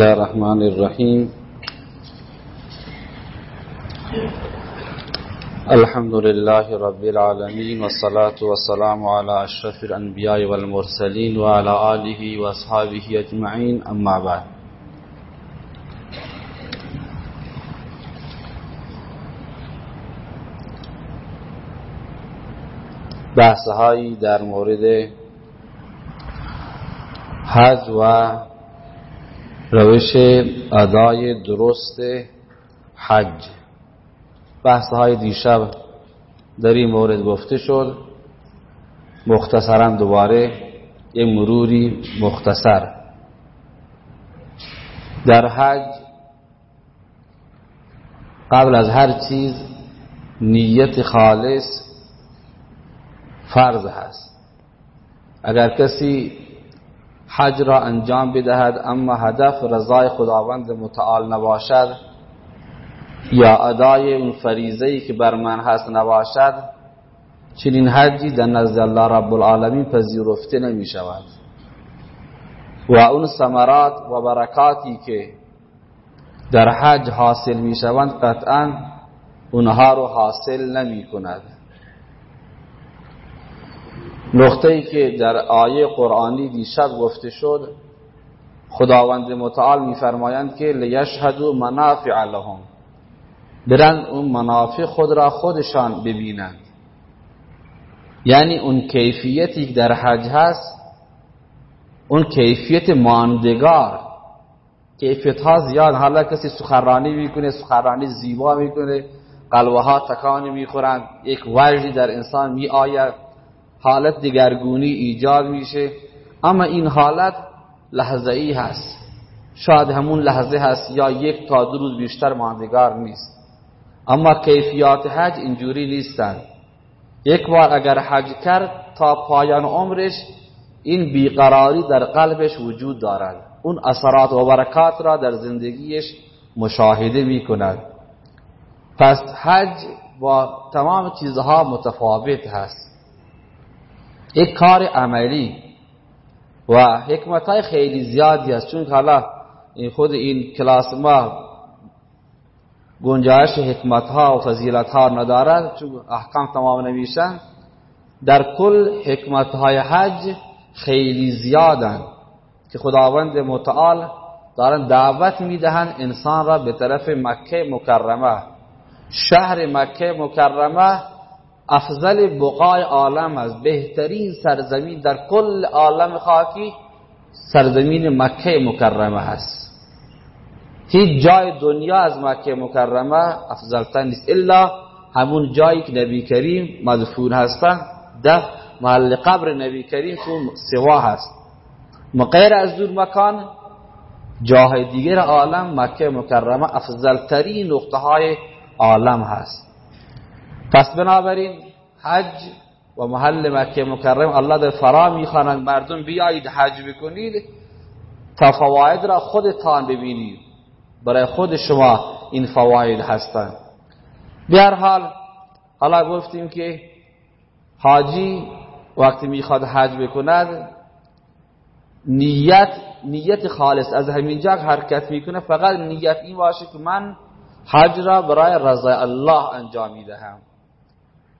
الله الرحمن الرحيم الحمد لله رب العالمين والصلاة والسلام على أشرف الأنبياء والمرسلين وعلى آله وأصحابه أجمعين أما بعد بحثهایی در مورد حج و روش ادای درست حج. بحث های دیشب در این مورد گفته شد. مختصرا دوباره یه مروری مختصر. در حج قبل از هر چیز نیت خالص فرض هست. اگر کسی حج را انجام بدهد اما هدف رضای خداوند متعال نباشد یا ادای اون فریضه ای که بر من هست نباشد چنین حجی در نزد الله رب العالمین پذیرفته نمی شود و اون ثمرات و برکاتی که در حج حاصل می شوند قطعا اونها رو حاصل نمی کند نقطه ای که در آیه قرآنی دیشب گفته شد خداوند متعال میفرمایند که لیشهدوا منافع لهم. برن اون منافع خود را خودشان ببینند. یعنی اون کیفیتی در حج هست اون کیفیت ماندگار. کیفیت ها زیاد. حالا کسی سخرانی می‌کنه سخرانی زیبا می‌کنه قلوه ها تکانی می‌خورند. یک وجدی در انسان می آید حالت دگرگونی ایجاد میشه. اما این حالت لحظه ای هست. شاید همون لحظه هست یا یک تا دو روز بیشتر ماندگار نیست. اما کیفیات حج اینجوری نیستن. یک بار اگر حج کرد تا پایان عمرش این بیقراری در قلبش وجود دارد. اون اثرات و برکات را در زندگیش مشاهده می کند پس حج با تمام چیزها متفاوت هست. یک کار عملی و حکمت های خیلی زیادی است. چون حالا این خود این کلاس ما گنجایش حکمت ها و فضیلت ها ندارد چون احکام تمام نمیشن. در کل حکمت های حج خیلی زیادن که خداوند متعال دارن دعوت می‌دهند انسان را به طرف مکه مکرمه. شهر مکه مکرمه افضل بقای عالم است. بهترین سرزمین در کل عالم خاکی سرزمین مکه مکرمه هست. هیچ جای دنیا از مکه مکرمه افضلتر نیست. الا همون جایی که نبی کریم مدفون هستن. ده محل قبر نبی کریم تو سوا هست. مقیر از دور مکان جاهای دیگر عالم مکه مکرمه افضلترین نقطه های عالم هست. پس بنابراین حج و محل مکه مکرم الله در فرا می‌خوانند مردم بیایید حج بکنید تا فواید را خودتان ببینید. برای خود شما این فواید هستند. به حال حالا گفتیم که حاجی وقتی می‌خواد حج بکند نیت نیت خالص از همینجا حرکت می‌کنه. فقط نیت این باشه که من حج را برای رضای الله انجام می‌دهم.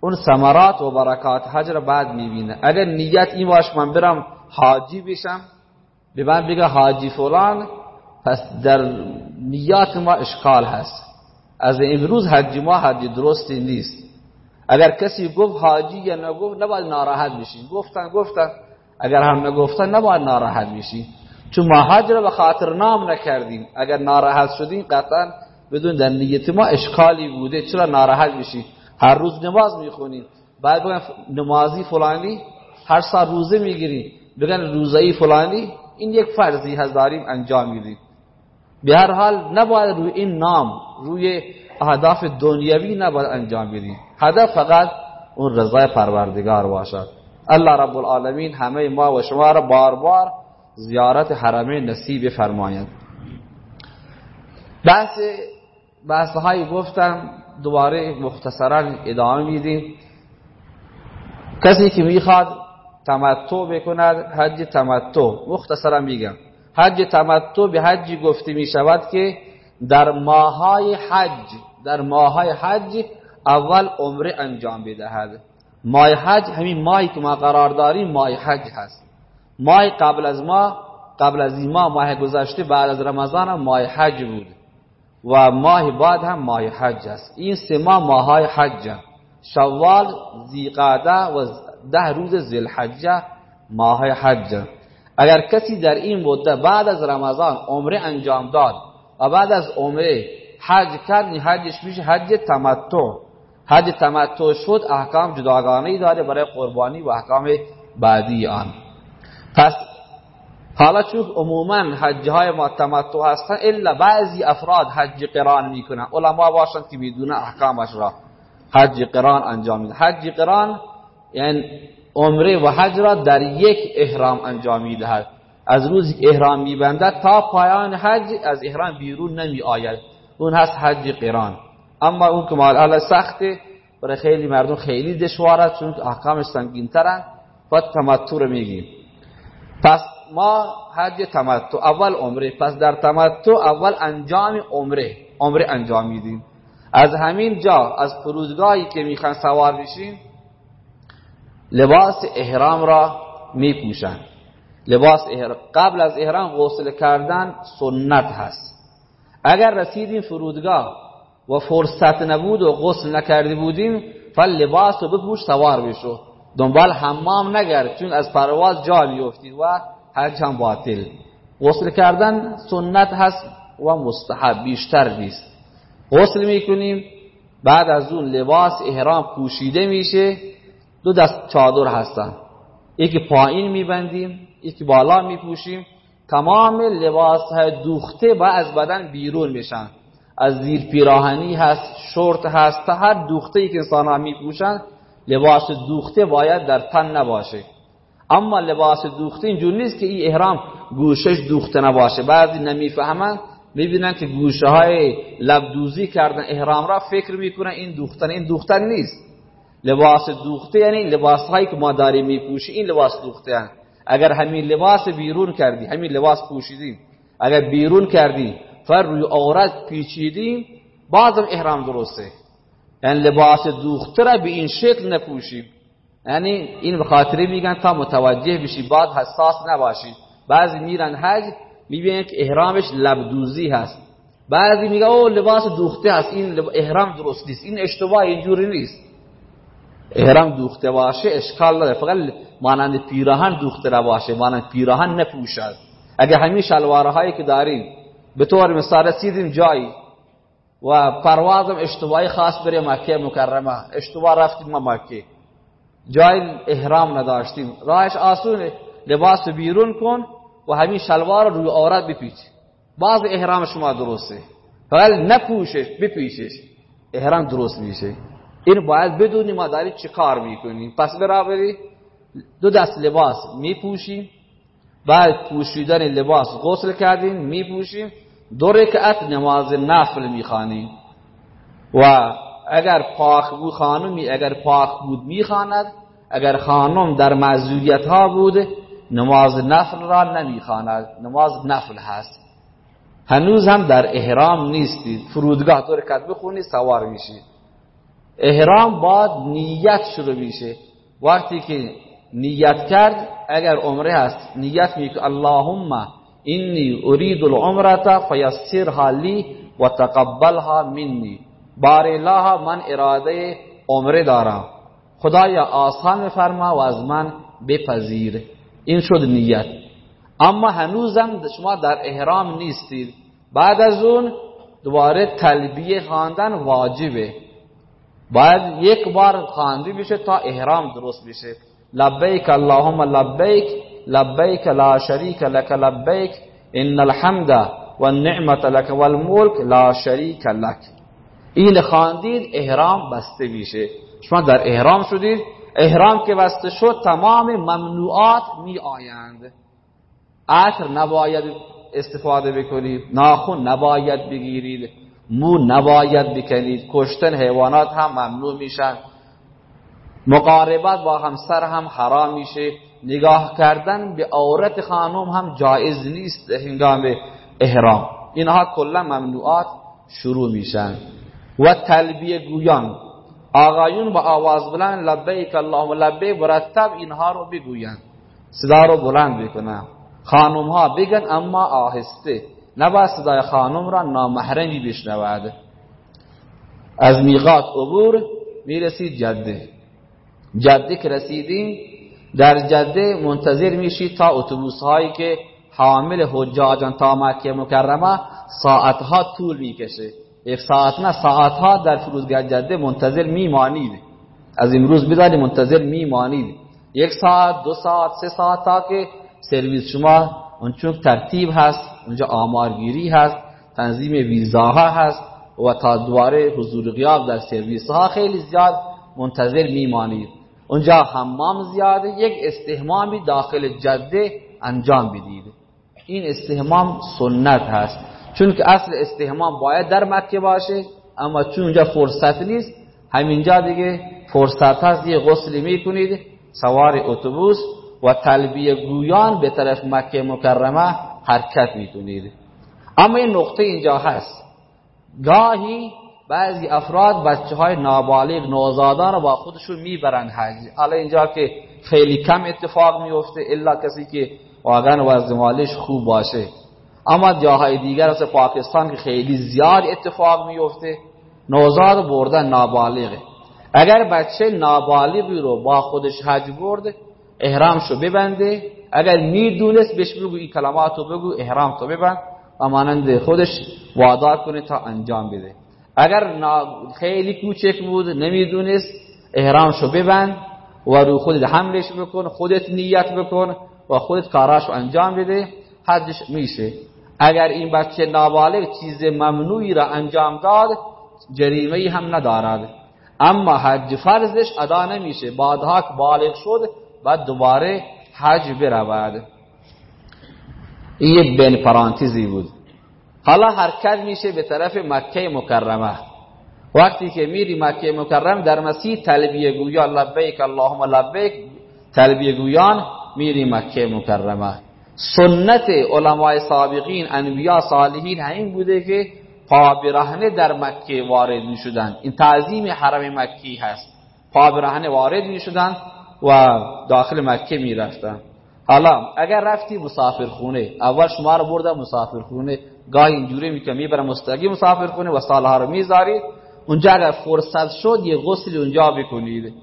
اون ثمرات و برکات حج را بعد می‌بینه. اگر نیت این باش من برم حاجی بشم به من بگه حاجی فلان پس در نیات ما اشکال هست. از امروز حج ما حج درستی نیست. اگر کسی گفت حاجی یا نگفت نباید ناراحت بشین. گفتن گفتن. اگر هم نگفتن نباید ناراحت بشین. چون ما حج را به خاطر نام نکردیم. اگر ناراحت شدیم قطعا بدون در نیت ما اشکالی بوده. چرا ناراحت بشین؟ هر روز نماز می‌خونیم بعد بگن نمازی فلانی هر سال روزه می‌گیریم بگن روزهی فلانی این یک فرضی هست داریم انجام میدیم. به هر حال نباید روی این نام روی اهداف دنیوی نباید انجام بدیم هدف فقط اون رضای پروردگار باشد. الله رب العالمین همه ما و شما را بار بار زیارت حرمه نصیب فرماید. بحث بحث گفتم. دوباره مختصرا ادامه میدیم. کسی که می‌خواد تمتع بکند حج تمتع. مختصرا میگم. حج تمتع به حجی گفته می شود که در ماهای حج در ماهای حج اول عمره انجام بدهد. ماه حج همین ماهی که ما قرار داریم ماه حج هست. ماه قبل از ما قبل از این ماه گذشته بعد از رمضان ماه حج بود. و ماه بعد هم ماه حج است. این سه ماه ماهای حج شوال زیقاده و ده روز زلحجه ماه حج اگر کسی در این مدت بعد از رمضان عمره انجام داد و بعد از عمره حج کرد حجش میشه حج تمتع. حج تمتع شد احکام جداگانه داره برای قربانی و احکام بعدی آن. پس حالا چون عموما حج های ما تمتع هستن الا بعضی افراد حج قران می‌کنن. علما باشند که بدون احکامش را حج قران انجام میدن حج قران یعنی عمره و حج را در یک احرام انجام می‌دهد. از روزی که احرام میبندد تا پایان حج از احرام بیرون نمی آید اون هست حج قران. اما اون که مال سخته برای خیلی مردم خیلی دشواره چون احکامش سنگین ترن و تمتع میگیم پس ما حج تمتع اول عمره. پس در تمتع اول انجام عمره. عمره انجام میدیم. از همین جا از فرودگاهی که می‌خوان سوار بشیم لباس احرام را میپوشن. لباس احرام قبل از احرام غسل کردن سنت هست. اگر رسیدیم فرودگاه و فرصت نبود و غسل نکرده بودیم فل لباس رو بپوش سوار بشو. دنبال حمام نگرد چون از پرواز جا میفتی و هم باطل. غسل کردن سنت هست و مستحب بیشتر نیست. غسل می‌کنیم بعد از اون لباس احرام پوشیده میشه دو دست چادر هستن. یکی پایین میبندیم یکی بالا میپوشیم. تمام لباس های دوخته با از بدن بیرون میشن. از زیر پیراهنی هست شورت هست تا هر دوخته ای که انسان ها میپوشن لباس دوخته باید در تن نباشه. اما لباس دوخته اینجور نیست که این احرام گوشش دوخته نباشه. بعضی نمی‌فهمن می‌بینن که گوشه های لبدوزی کردن احرام را فکر می‌کنن این دوختن این دوختن نیست. لباس دوخته یعنی لباس هایی که ما داریم میپوشی این لباس دوخته هن. اگر همین لباس بیرون کردی همین لباس پوشیدیم اگر بیرون کردی فر روی عورت پیچیدیم بازم احرام درسته. یعنی لباس دوخته را به این شکل نپوشیم یعنی این به خاطری میگن تا متوجه بشی بعد حساس نباشی. بعضی میرن حج می‌بینن که احرامش لبدوزی هست. بعضی میگه او لباس دوخته هست این احرام درست نیست این اشتباه اینجوری نیست. احرام دوخته باشه اشکال نداره فقط مانند پیراهن دوخته باشه مانند پیراهن نپوشد. اگه همین شلوارهایی که داریم به طور مثال رسیدیم جایی و پروازم اشتباهی خاص بره مکه مکرمه اشتباه رفتیم ما مکه. جای احرام نداشتیم. راهش آسونه لباس بیرون کن و همین شلوار روی عورت بپیچ. بعض احرام شما درسته. فقط نپوشش بپیچش. احرام درست میشه. این باید بدونی ما داری چی کار می‌کنیم. پس برابری دو دست لباس میپوشیم. بعد پوشیدن لباس غسل کردیم میپوشیم. دو رکعت نماز نفل می‌خوانیم. و اگر پاک بود خانمی اگر پاک بود می‌خواند اگر خانم در معذوریت ها بود نماز نفل را نمی‌خواند. نماز نفل هست. هنوز هم در احرام نیستید فرودگاه دو رکعت بخونید سوار میشید احرام باید نیت شروع میشه. وقتی که نیت کرد اگر عمره هست نیت می‌کنه اللهم اینی ارید العمرة فیسرها لی و تقبلها منی. بار الله من اراده عمره دارم. خدایا آسان فرما و از من بپذیر. این شد نیت. اما هنوزم شما در احرام نیستید. بعد از اون دوباره تلبیه خواندن واجبه. باید یک بار خواندی بشه تا احرام درست بشه. لبیک اللهم لبیک لبیک لا شریک لك لبیک ان الحمد والنعمت لك والملك لا شریک لك این خواندید احرام بسته میشه. شما در احرام شدید احرام که بسته شد تمام ممنوعات می آیند عطر نباید استفاده بکنید ناخون نباید بگیرید مو نباید بکنید کشتن حیوانات هم ممنوع میشن مقاربت با همسر هم حرام میشه. نگاه کردن به عورت خانم هم جایز نیست هنگام احرام. اینها کلا ممنوعات شروع میشن. و تلبیه گویان. آقایون با آواز بلند لبیک اللهم لبیک مرتب اینها رو بگوین صدا رو بلند بکنن خانم ها بگن اما آهسته. نباید صدای خانم را نامحرمی بشنود. از میقات عبور می‌رسید جده. جده که رسیدیم در جده منتظر میشید تا اتوبوس هایی که حامل حجاجان تا مکه مکرمه ساعتها طول می‌کشه. یک ساعت نه ساعتها در فرودگاه جده منتظر میمانید از امروز بداری منتظر میمانید یک ساعت دو ساعت سه ساعت تا که سرویس شما اونچون ترتیب هست اونجا آمارگیری هست تنظیم ویزاها هست و تا دواره حضور غیاب در سرویس ها خیلی زیاد منتظر میمانید اونجا حمام زیاده یک استهمامی داخل جده انجام بدید این استهمام سنت هست چون که اصل استهمام باید در مکه باشه اما چون اونجا فرصت نیست همینجا دیگه فرصت هست یه غسلی می‌کنید سوار اتوبوس و تلبیه گویان به طرف مکه مکرمه حرکت می‌کنید. اما این نقطه اینجا هست. گاهی بعضی افراد بچه های نابالغ نوزادان رو با خودشون می‌برن حج. حالا اینجا که خیلی کم اتفاق میفته الا کسی که واقعا وضع مالش خوب باشه. اما جاهای دیگر مثل پاکستان که خیلی زیاد اتفاق میفته نوزاد بردن نابالغه. اگر بچه نابالغی رو با خودش حج برد شو ببنده. اگر می‌دونست بهش بگو این کلمات بگو احرام تو ببند. و مانند خودش وادار کنه تا انجام بده. اگر خیلی کوچک بود نمی‌دونست شو ببند و رو خودت حملش بکن خودت نیت بکن و خودت کاراشو انجام بده. حدش میشه. اگر این بچه نابالغ چیز ممنوعی را انجام داد جریمه هم ندارد. اما حج فرضش ادا نمیشه. بعدها که بالغ شد بعد دوباره حج برود. این یک بین پرانتیزی بود. حالا حرکت میشه به طرف مکه مکرمه. وقتی که میری مکه مکرم در مسیح تلبیه گویان لبیک اللهم لبیک تلبیه گویان میری مکه مکرمه. سنت علماء سابقین انبیاء صالحین همین بوده که پا برهنه در مکه وارد می شدن این تعظیم حرم مکی هست. پا برهنه وارد می شدن و داخل مکه می رفتن حالا اگر رفتی مسافر خونه اول شما رو بردن مسافر خونه گاهی اینجوری می‌کنه می‌برن مستقی مسافر خونه و سالها رو می‌ذارید اونجا اگر فرصت شد یه غسل اونجا بکنید.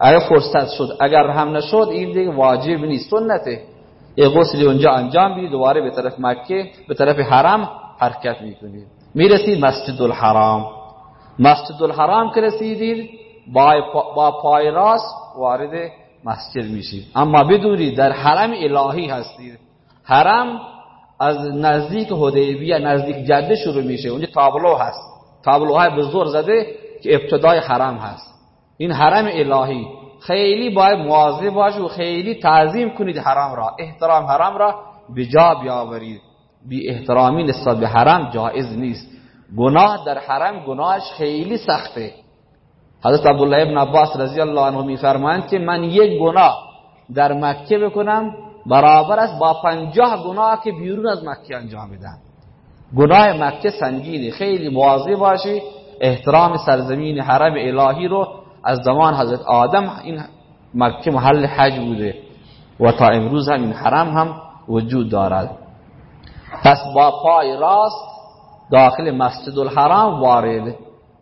اگر فرصت شد اگر هم نشد این دیگه واجب نیست. سنته. یه غسلی اونجا انجام بدید دوباره به طرف مکه به طرف حرم حرکت می‌کنید می‌رسید مسجد الحرام مسجد الحرام که رسیدید با پای راست وارد مسجد میشید اما بدونید در حرم الهی هستید حرم از نزدیک حدیبیه نزدیک جده شروع میشه. اونجا تابلو هست. تابلوهای بزرگ زده که ابتدای حرم هست. این حرم الهی. خیلی باید مواظب باشید و خیلی تعظیم کنید حرام را. احترام حرام را به جا بیاورید. بی احترامی نسبت به حرم جایز نیست. گناه در حرم گناهش خیلی سخته. حضرت عبدالله ابن عباس رضی الله عنه میفرمایند که من یک گناه در مکه بکنم برابر است با پنجاه گناه که بیرون از مکه انجام بدم گناه مکه سنگینه. خیلی مواظب باشی احترام سرزمین حرم الهی رو از زمان حضرت آدم این مکه محل حج بوده و تا امروز هم این حرم هم وجود دارد. پس با پای راست داخل مسجد الحرام وارد.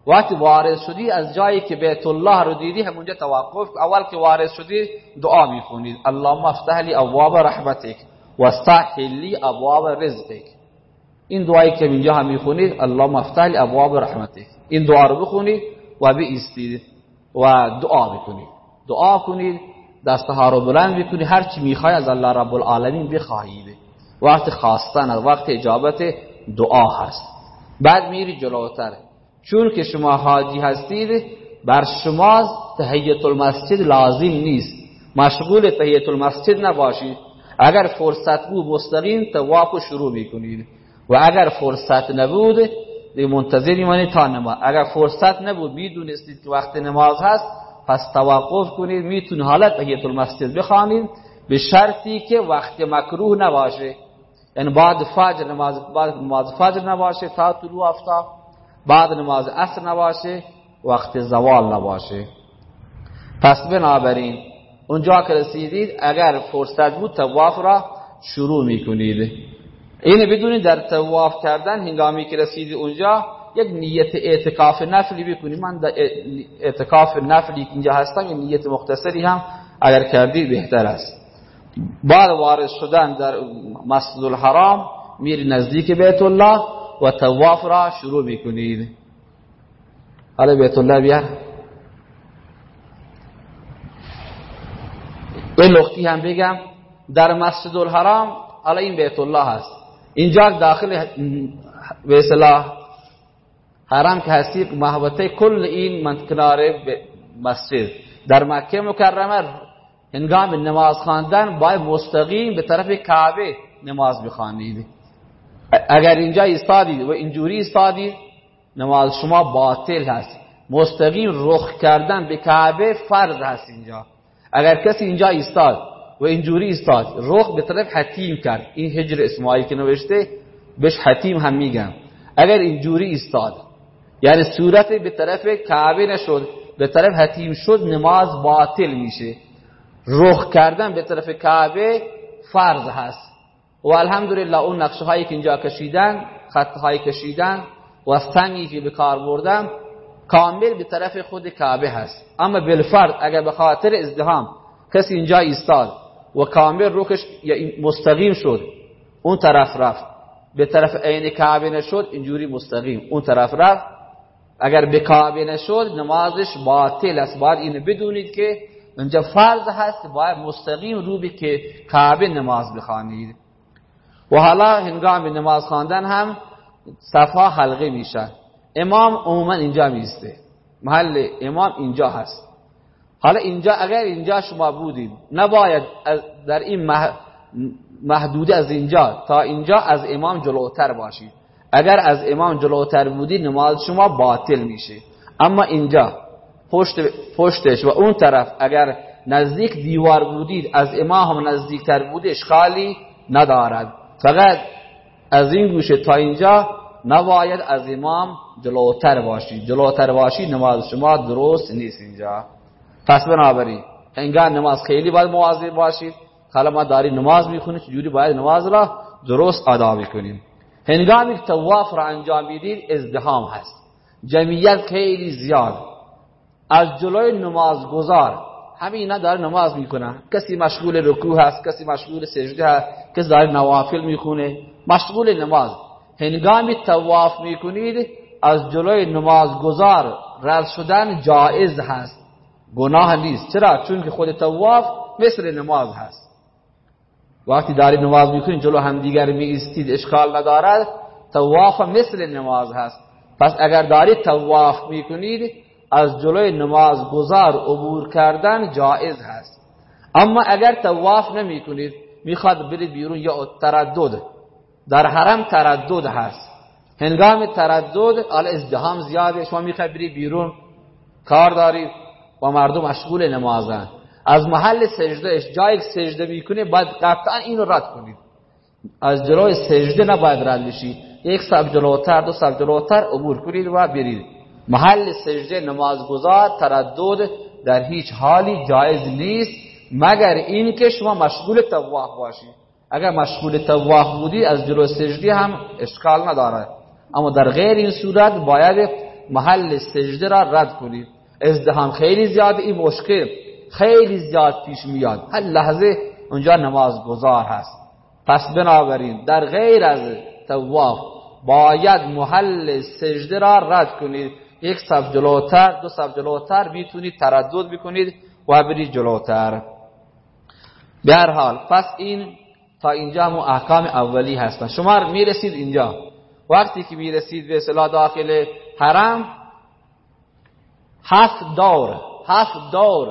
وقتی وارد شدی از جایی که بیت الله رو دیدی همونجا توقف اول که وارد شدی دعا می‌خونید اللهم افتح لی ابواب رحمتک واستح لی ابواب رزقک. این دعایی که اینجا هم می‌خونید اللهم افتح لی ابواب رحمتک. این دعا رو بخونید و بیستید و دعا بکنید دعا کنید دستها رو بلند بکنید هر چی می‌خوای از الله رب العالمین بخواهید وقت خواستن از وقت اجابت دعا هست. بعد میری جلوتر. چون که شما حاجی هستید بر شما تحیت المسجد لازم نیست. مشغول تحیت المسجد نباشید. اگر فرصت بود مستقیم تواف شروع می‌کنید. و اگر فرصت نبود منتظر میمانید تا نماز. اگر فرصت نبود می‌دونستید که وقت نماز هست پس توقف کنید. می‌تونید حالت تحیت المسجد بخوانید. به شرطی که وقت مکروه نباشه. یعنی بعد فجر نماز بعد نماز فجر نباشه تا طلوع آفتاب. بعد نماز عصر نباشه وقت زوال نباشه. پس بنابراین اونجا که رسیدید اگر فرصت بود تواف را شروع می‌کنید. این بدونید در تواف کردن هنگامی که رسیدید اونجا یک نیت اعتکاف نفلی بکنید من در اعتکاف نفلی که اینجا هستم یک نیت مختصری هم اگر کردید بهتر است. بعد وارد شدن در مسجد الحرام میری نزدیک بیت الله و تواف را شروع می‌کنید حالا بیت الله بیار این نقطی هم بگم. در مسجد الحرام حالا این بیت الله هست. اینجا داخل به اصطلاح حرم که هستی محوطه کل این منطقه مسجد. در مکه مکرمه هنگام نماز خواندن باید مستقیم به طرف کعبه نماز بخوانید. اگر اینجا ایستادید و اینجوری ایستادید نماز شما باطل هست. مستقیم رخ کردن به کعبه فرض هست اینجا. اگر کسی اینجا ایستاد و اینجوری ایستاد. رخ به طرف حتیم کرد. این هجر اسماعیل که نوشته بهش حتیم هم میگن اگر اینجوری ایستاد یعنی صورت به طرف کعبه نشد به طرف حتیم شد نماز باطل میشه. رخ کردن به طرف کعبه فرض هست. و الحمدلله اون نقشه هایی که اینجا کشیدن خط های کشیدن و سنگی که به کار بردم کامل به طرف خود کعبه هست. اما بالفرد اگر به خاطر ازدهام کسی اینجا ایستاد و کامل روکش مستقیم شد. اون طرف رفت. به طرف عین کعبه نشد اینجوری مستقیم. اون طرف رفت. اگر به کعبه نشد نمازش باطل است. باید اینو بدونید که اینجا فرض هست باید مستقیم رو به که کعبه نماز بخوانید. و حالا هنگام نماز خواندن هم صفا حلقه میشه. امام عموما اینجا میسته محل امام اینجا هست. حالا اینجا اگر اینجا شما بودید نباید در این محدود از اینجا تا اینجا از امام جلوتر باشید اگر از امام جلوتر بودید نماز شما باطل میشه. اما اینجا پشت پشتش و اون طرف اگر نزدیک دیوار بودید از امام هم نزدیکتر بودید اشکالی ندارد. فقط از این گوشه تا اینجا نباید از امام جلوتر باشید. جلوتر باشید نماز شما درست نیست اینجا. پس بنابراین انگار نماز خیلی باید مواظب باشید. حالا ما داری نماز می‌خونید چجوری باید نماز را درست ادا بکنیم هنگامی که تواف را انجام می‌دید ازدهام هست. جمعیت خیلی زیاد. از جلوی نماز گذار همه اینا داره نماز می‌کنن کسی مشغول رکوع هست کسی مشغول سجده هست کسی داره نوافل می‌خونه. مشغول نماز. هنگامی تواف می‌کنید از جلوی نماز گذار رد شدن جائز هست. گناه نیست. چرا؟ چون که خود تواف مثل نماز هست. وقتی دارید نماز می‌کنید جلو هم دیگر می اشکال ندارد. تواف مثل نماز هست. پس اگر دارید تواف می‌کنید از جلوی نماز گذار عبور کردن جائز هست. اما اگر تواف نمی کنید می‌خواد برید بیرون یا تردد. در حرم تردد هست. هنگام تردد ازدهام زیاده شما می‌خواد برید بیرون کار دارید و مردم مشغول نمازن. از محل سجدهش جایی سجده می‌کنه باید قطعا اینو رد کنید از جلوی سجده نباید رد بشید یک سب جلوتر دو سب جلوتر عبور کنید و برید. محل سجده نمازگزار تردد در هیچ حالی جایز نیست مگر این که شما مشغول تواف باشید اگر مشغول تواف بودی از جلو سجده هم اشکال نداره. اما در غیر این صورت باید محل سجده را رد کنید ازدهام خیلی زیاد این مشکل خیلی زیاد پیش میاد. هر لحظه اونجا نماز گذار هست. پس بنابراین در غیر از تواف باید محل سجده را رد کنید. یک صف جلوتر دو صف جلوتر می‌تونید تردد بکنید و برید جلوتر. به حال پس این تا اینجا هم احکام اولی هستن شما می‌رسید اینجا. وقتی که می‌رسید به اصطلاح داخل حرم هفت دور هفت دور.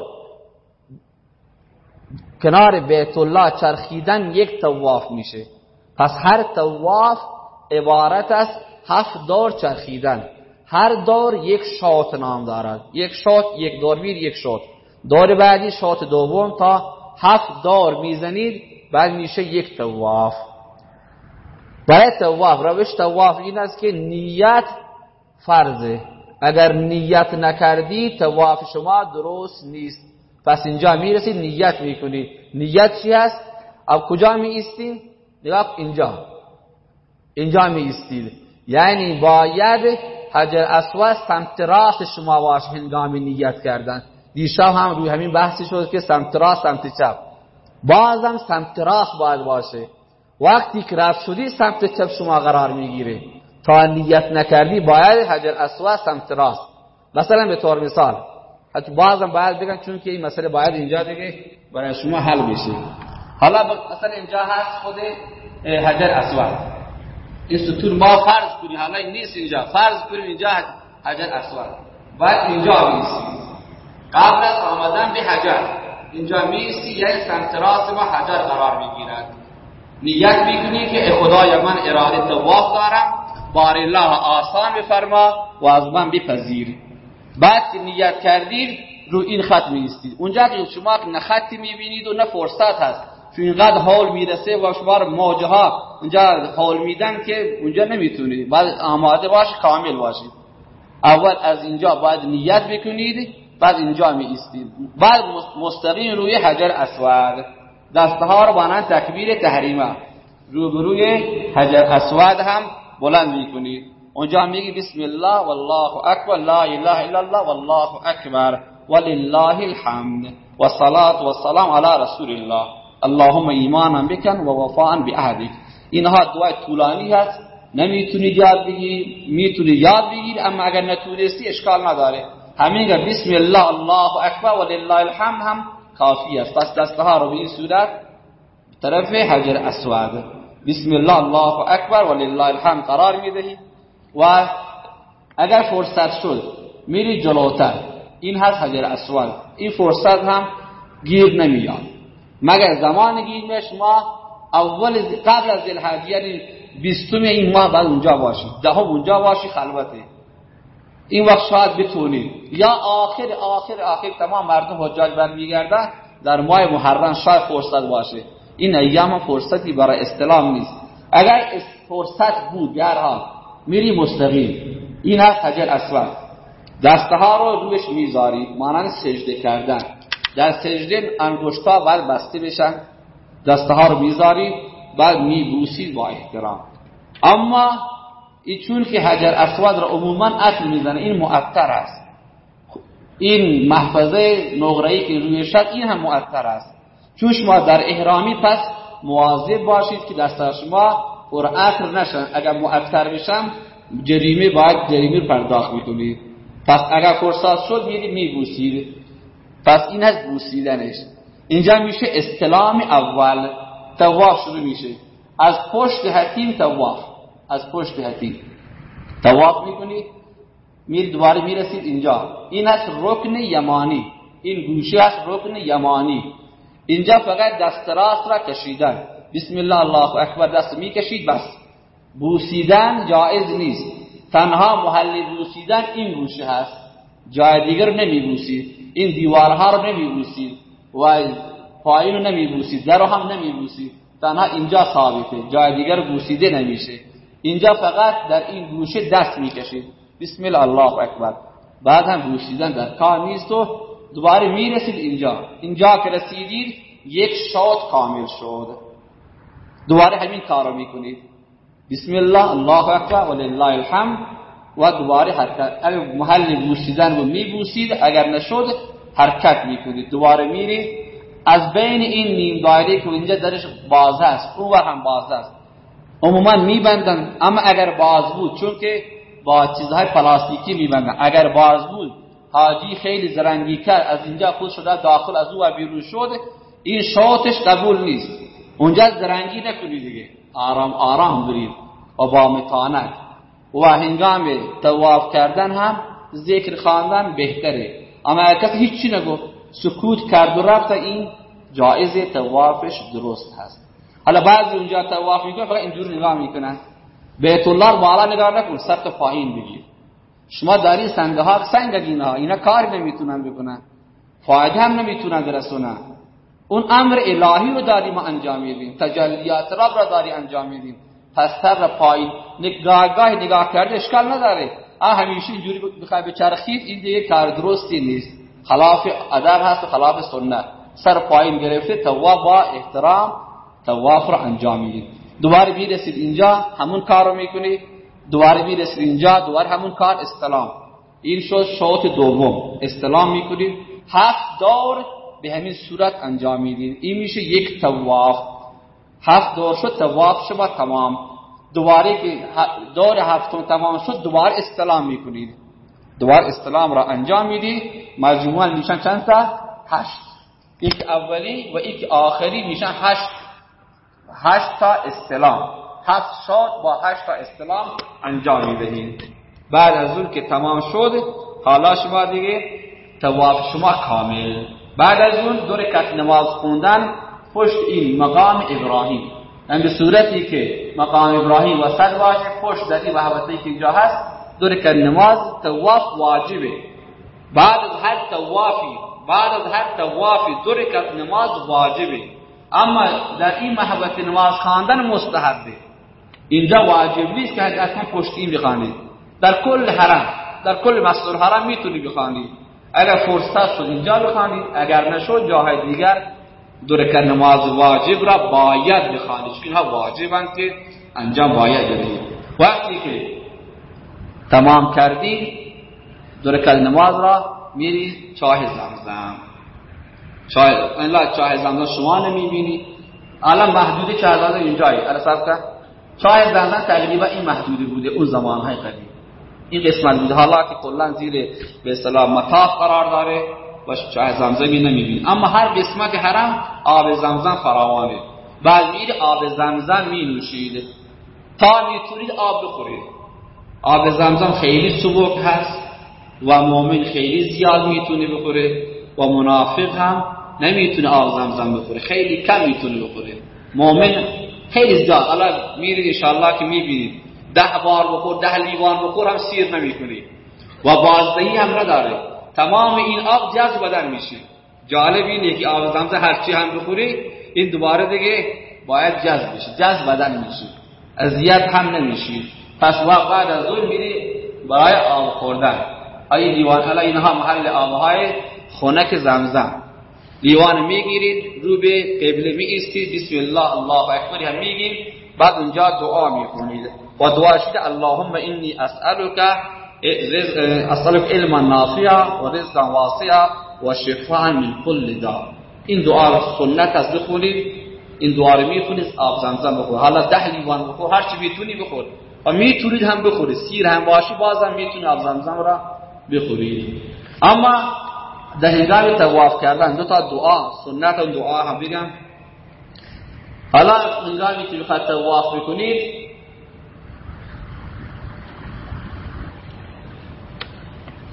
کنار بیت الله چرخیدن یک طواف میشه. پس هر طواف عبارت است هفت دور چرخیدن. هر دور یک شوط نام دارد. یک شوط یک دور میر یک شوط دور بعدی شوط دوم. تا هفت دور می‌زنید بعد میشه یک تواف برای تواف روش تواف این است که نیت فرضه. اگر نیت نکردی تواف شما درست نیست. پس اینجا می‌رسید نیت می‌کنید. نیت چی هست؟ اب کجا می نگاه اینجا. اینجا می یعنی باید حجر اسود سمت راست شما باشه هنگام نیت کردن. دیشب هم روی همین بحثی شد که سمت راست سمت چپ. بازم سمت راست باید باشه. وقتی که رفت شدی سمت چپ شما قرار می‌گیره تا نیت نکردی باید حجر اسود سمت راست. مثلا به طور مثال. حتی بازم باید بگن چون که این مسئله باید اینجا دیگه برای شما حل بشه. حالا مثلا اینجا هست خود حجر اسود این ستون ما فرض کنیم حالا این نیست اینجا. فرض کنیم اینجا حجر اسود باید اینجا بیسیم قبل از آمدن به حجر. اینجا میستی یعنی سمت راست ما حجر قرار می‌گیرد. نیت می‌کنی که خدای من اراده تواف دارم. بار الله آسان بفرما و از من بپذیر. بعد که نیت کردید رو این خط میستید اونجا که شما نه خطی می‌بینید و نه فرصت هست. چون اینقدر حال می‌رسه و شما موجه ها اونجا حال میدن که اونجا نمی‌تونید بعد آماده باش کامل باشید اول از اینجا باید نیت بکنید بعد اینجا می ایستید بعد مستقیم روی حجر اسود. دستها رو بانند تکبیر تحریمه. روبروی حجر اسود هم بلند می‌کنید اونجا میگی بسم الله والله اکبر لا اله الا الله والله اکبر ولله الحمد والصلاه والسلام علی رسول الله. اللهم ایمانا بکن و وفاء بعهدک. اینها دعای طولانی هست. نمی‌تونید یاد بگیری می‌تونید یاد بگیری اما اگر نتونستی اشکال نداره. همین بسم الله الله اکبر ولله الحمد هم کافی است. پس دستها رو به این صورت طرف حجر اسود. بسم الله الله اکبر ولله الحمد قرار می‌دهی و اگر فرصت شد میری جلوتر این هست حجر اسود این فرصت هم گیر نمیاد مگر زمان گیر شما اول قبل از الحج یعنی بیستم این ماه بعد اونجا باشی دهم اونجا باشی خلوته این وقت شاید بتونید یا آخر آخر آخر تمام مردم حجاج برمیگردن در ماه محرم شاید فرصت باشه این ایام فرصتی برای استلام نیست. اگر فرصت بود حال میری مستقیم. این هست حجر اسود. دستها رو روش می‌ذاری مانند سجده کردن. در سجده انگشتا باید بسته بشن دستها رو می‌ذاری بعد میبوسید با احترام. اما این چون که حجر اسود را عموما اصل می‌زنه این مؤثر است. این محفظه نقره‌ای که روی شد این هم مؤثر است. چون شما در احرامی پس مواظب باشید که دست شما پر اثر نشن. اگر مؤثر بشم جریمه باید جریمه پرداخت می‌کنید. پس اگر فرصت شد میری میبوسید. پس این از بوسیدنش. اینجا میشه استلام اول. تواف شروع میشه. از پشت حتیم تواف از پشت حتیم. تواف می‌کنید. میر دوباره می‌رسید اینجا. این است رکن یمانی. این گوشه است رکن یمانی. اینجا فقط دست راست را کشیدن. بسم الله الله اکبر دست می‌کشید بس. بوسیدن جایز نیست. تنها محل بوسیدن این گوشه هست. جای دیگر نمیبوسید. این دیوارها رو نمیبوسید. و پایین رو نمیبوسید. در رو هم نمیبوسید. تنها اینجا ثابته. جای دیگر بوسیده نمیشه. اینجا فقط در این گوشه دست می‌کشید. بسم الله الله اکبر. بعد هم بوسیدن در کار نیست و دوباره می‌رسید اینجا. اینجا که رسیدید یک شاد کامل شد. دوباره همین کار رو می‌کنید. بسم الله الله اکبر ولله الحمد. و دوباره حرکت. اگر محل بوسیدن رو میبوسید اگر نشد حرکت می‌کنید. دوباره میرید. از بین این نیم دایره که اینجا درش باز است اون هم باز است. عموما میبندن اما اگر باز بود چون که با چیزهای پلاستیکی میبندن. اگر باز بود حاجی خیلی زرنگی کرد از اینجا خود شده داخل از او و بیرون شد این شوتش قبول نیست. اونجا زرنگی نکنید دیگه. آرام آرام برید. و با متانت. و هنگام تواف کردن هم ذکر خواندن بهتره. اما کسی هیچی نگفت. سکوت کرد و رفت این جایز توافش درست هست. حالا بعضی اونجا تواف می‌کنن فقط اینجور نگاه می‌کنن. بیت الله بالا نگاه نکن سر پایین بگیر. شما داری سنگ ها سنگ اینا اینا کار نمی‌تونن بکنن. فایده هم نمی‌تونن برسونن. اون امر الهی رو داری ما انجام میدیم. تجلیات رب را داری انجام میدیم. پس سر پایین نگاه نگاه کرده اشکال نداره. آه همیشه اینجوری بخوای بچرخید این دیگه کار درستی نیست. خلاف ادب هست و خلاف سنت. سر پایین گرفته تواب با احترام تواف انجام می‌دید دوباره می‌رسید اینجا همون کار رو می‌کنید دوباره می‌رسید اینجا دوباره همون کار استلام. این شد شوط دوم. استلام می‌کنید هفت دور به همین صورت انجام می‌دید این میشه یک تواف. هفت دور شد تواف شما تمام. دوباره که دور هفتم تمام شد دوباره استلام می‌کنید دوباره استلام را انجام می‌دید مجموعا میشن چند تا؟ هشت. یک اولی و یک آخری میشن هشت. هشت تا استلام. هفت شد با هشت تا استلام انجام می‌دهید. بعد از اون که تمام شد حالا شما دیگه تواف شما کامل. بعد از اون دو رکعت نماز خوندن پشت این مقام ابراهیم. یعنی به صورتی که مقام ابراهیم و صد باشه پشت در این وحبتی که اینجا هست دو رکعت نماز تواف واجبه. بعد از هر توافی بعد از هر توافی دو رکعت نماز واجبه. اما در این محبت نماز خواندن مستحبه. اینجا واجب نیست که اصلا پشت این بخوانید در کل حرم در کل مسجد حرم می‌تونی بخوانید اگر فرصت شد اینجا بخوانید اگر نشد جاهای دیگر دو رکعت نماز واجب را باید بخوانید چون اینها واجبند که انجام باید بدهید وقتی که تمام کردی دو رکعت نماز را میری چاه زمزم. چاه چاه زمزم شما نمی‌بینی. الان محدود چاه زمزم اینجایی. ارساب که چاه زمزم تقریبا این محدودی بوده اون زمان های قدیم. این قسمت بوده. حالا که کلا زیر به اصطلاح مطاف قرار داره و چاه زمزمی نمی‌بینی. اما هر قسمت حرم آب زمزم فراوانه. بعد میره آب زمزم می نوشید تا می‌تونید آب بخورید آب زمزم خیلی سبک هست و مؤمن خیلی زیاد می‌تونه بخوره و منافق هم نمی‌تونه آب زمزم بخوره. خیلی کم می‌تونه بخوره. مؤمن خیلی زیاد. الان میرید ان که می‌بینید. ده بار بخور ده لیوان بخور هم سیر نمی‌کنی. و بازدهی هم نداره. تمام این آب جذب بدن میشه جالب اینه که آب زمزم هرچی هم بخوری این دوباره دیگه باید جذب بشه جذب بدن میشه اذیت هم نمیشی. پس وقت بعد از اون میری برای آب خوردن. ای دیوان حالا اینها محل آبهای خونک زمزم. دیوان می‌گیرید رو به قبله می ایستید بسم الله الله اکبر هم میگید بعد اونجا دعا می‌کنید و دعا شده اللهم انی اسالک اسالک علما نافعا و رزقا واسعا و شفاء من كل داء. این دعا سنت از بخونید. این دعا رو می‌خونید آب زمزم بخور. حالا ده لیوان بخور هر چی می‌تونی بخور. و می‌تونید هم بخورید. سیر هم باشی بازم می‌تونی آب زمزم را بخورید. اما در هنگام تواف کردن. دو تا دعا سنت و دعا هم بگم. حالا هنگامی که بخواد تواف بکنید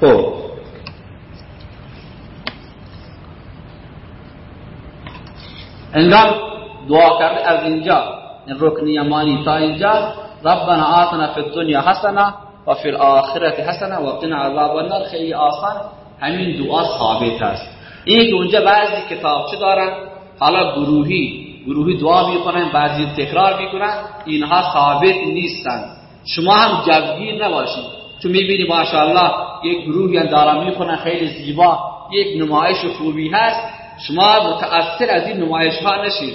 خب. هنگام دعا کرده از اینجا این رکن یمانی تا اینجا ربنا آتنا فی الدنیا حسنة و فی الاخرت حسنة و قنا عذاب النار. خیلی آسان. همین دعا ثابت است. این اونجا بعضی کتابچه دارن؟ حالا گروهی گروهی دعا می‌کنن بعضی تکرار می‌کنن اینها ثابت نیستن. شما هم جوگیر نباشید. چون می‌بینی ماشاءالله یک گروهی دارن می‌کنن خیلی زیبا. یک نمایش خوبی هست. شما متأثر از این نمایش ها نشید.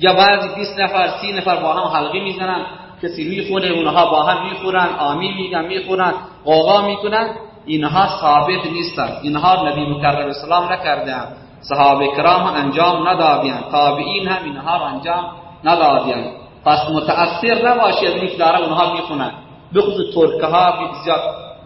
یا بعضی 20 نفر 30 نفر با هم حلقه می‌زنن. کسی می‌خونه اونها با هم می‌خورن آمین میگن می‌خورن قوقا می‌کنن. اینها ثابت نیستن اینها نبی مکرم اسلام نکردن صحابه کرام انجام ندادین تابعین هم اینها را انجام ندادین پس متأثر نباشی از اینکه داره اونها می‌خونن. بخصوص ترکه ها زیاد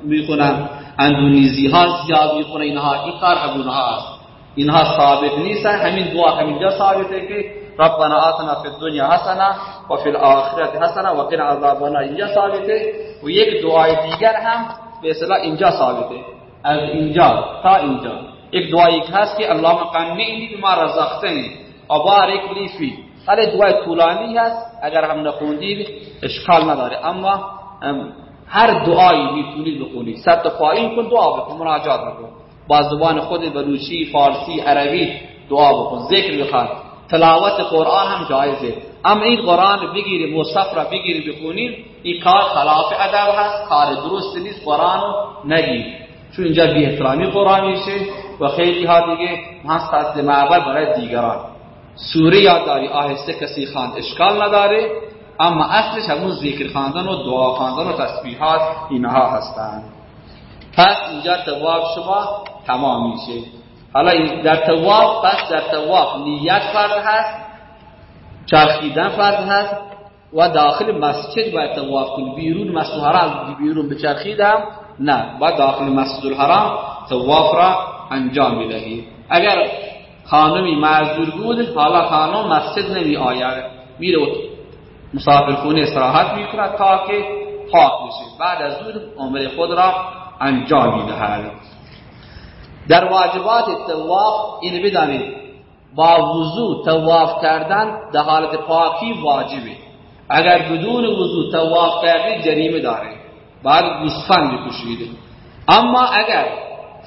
می‌خونن. اندونیزی ها زیاد می‌خونن. اینها این کار اونها است. اینها ثابت نیستن. همین دعا همینجا ثابته که ربنا آتنا فی الدنیا حسنه و فی الاخرت حسنه و قنا عذاب النار اینجا ثابته. و یک دعای دیگر هم به اصطلاح اینجا ثابته. از اینجا تا اینجا. یک دعایی هست که اللهم قنعنی بما رزقتنی. و بارک لی فی حالا دعای طولانی هست. اگر هم نخوندید اشکال نداره. اما هر دعایی می‌تونید بخونید. صد پایین کن دعا بکن مناجات بکن. با زبان خود بلوچی فارسی عربی دعا بکن. ذکر بخوان تلاوت قرآن هم جایزه. اما این قرآن بگیری مصحف را بگیری بخونیم این کار خلاف ادب هست کار درست نیست قرآن رو نگیر. چون اینجا بی احترامی قرآن میشه و خیلی ها دیگه هست معبر برای دیگران. سوره یاد داری آهسته کسی خواند اشکال نداره اما اصلش همون ذکر خواندن و دعا خواندن و تسبیحات اینها هستند پس اینجا تواب شما تمام میشه. حالا در تواب پس در تواب نیت فرض هست چرخیدن فرض هست و داخل مسجد باید تواف کنی. بیرون مسجد الحرام بیرون بچرخیدم نه. باید داخل مسجد الحرام تواف را انجام بدهید اگر خانمی معذور بود حالا خانم مسجد نمی آید میره مسافر خونه استراحت می‌کند تا که پاک بشه. بعد از اون عمر خود را انجام می‌دهد. در واجبات تواف این بدانید. با وضو تواف کردن در حالت پاکی واجبه. اگر بدون وضو تواف کردی جریمه داره بعد گوسفند بکشید اما اگر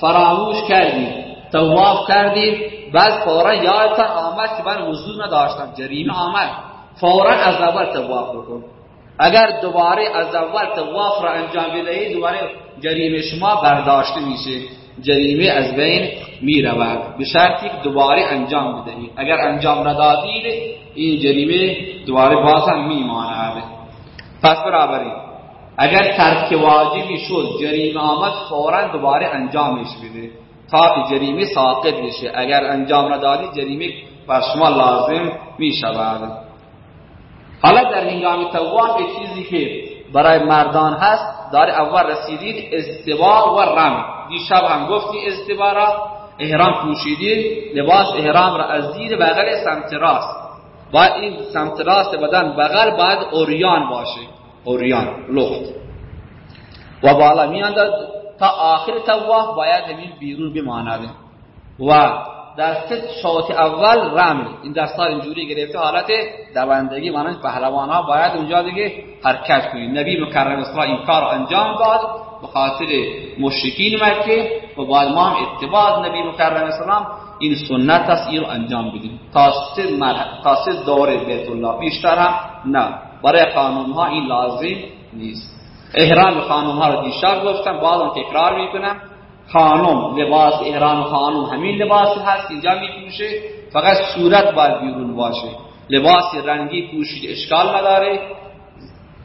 فراموش کردید تواف کردید بعد فورا یادتان آمد که من وضو نداشتم جریمه آمد. فورا از اول تواف بکن. اگر دوباره از اول تواف را انجام بدهید دوباره جریمه شما برداشته میشه. جریمه از بین می رود به شرطی که دوباره انجام بدهید اگر انجام ندادید این جریمه دوباره باز هم می ماند پس برابری اگر ترک واجبی شد جریمه آمد فورا دوباره انجامش بده تا جریمه ساقط بشه اگر انجام ندادی جریمه بر شما لازم می شود حالا در هنگام تواف چیزی که برای مردان هست داره اول رسیدید استوا و رم دیشب هم گفتی استوا را احرام پوشیدید لباس احرام را از زیر بغل سمت راست باید این سمت راست بدن بغل باید اوریان باشه. اوریان لخت. و بالا میاندد تا آخر تواف باید همین بیرون بماند. و در سه شوط اول رمل. این دستا اینجوری گرفته حالت دوندگی مانند پهلوان ها باید اونجا دیگه حرکت کنید نبی مکرم اسلام این کار انجام داد. به خاطر مشرکین مکه و بعد ما هم اتباع نبی مکرم اسلام این سنت است این انجام بدیم. تا سه تا سه دور بیت الله بیشتر هم نه. برای خانم ها این لازم نیست. احرام خانم ها رو دیشب گفتم بعد تکرار می‌کنم. خانم لباس احرام خانم همین لباس هست اینجا میپوشه فقط صورت باید بیرون باشه. لباس رنگی پوشید اشکال نداره.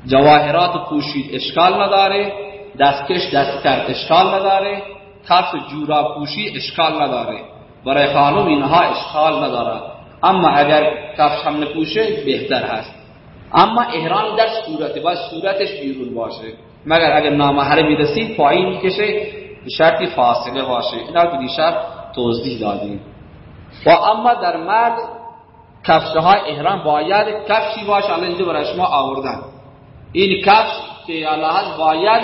جواهرات پوشید اشکال نداره. دستکش دستکر اشکال نداره. کف جورا پوشی اشکال نداره. برای خانم اینها اشکال نداره. اما اگر کفش هم نپوشه بهتر هست. اما احرام در صورت باید صورتش بیرون باشه. مگر اگر نامحرمی رسید پایین می‌کشه شرطی فاصله باشه. اینا که دیشب توضیح دادیم. و اما در مرد کفشه های احرام باید کفشی باشه الان اینجا برای شما آوردن این کفش که الله باید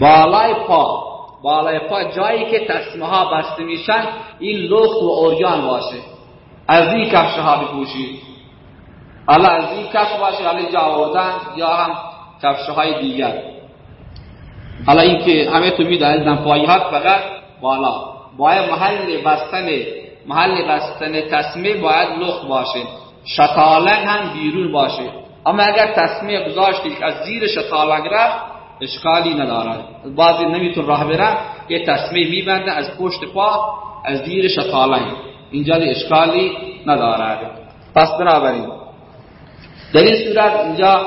بالای پا بالای پا جایی که تسمه ها بسته میشن این لخت و اوریان باشه. از این کفشه ها بپوشید الله از این کفش باشه اینجا آوردن یا هم کفشه های دیگر. حالا این که همه تو می‌دانید دنپایی ها فقط بالا. باید محل بستن محل بستن تسمه باید لخت باشه. شتالنگ هم بیرون باشه. اما اگر تسمه گذاشتی از زیر شتالنگ رفت اشکالی ندارد بعضی نمیتون راه برن یه تسمه میبنده از پشت پا از زیر شتالنگ اینجا اشکالی ندارد پس بنابراین در این صورت اینجا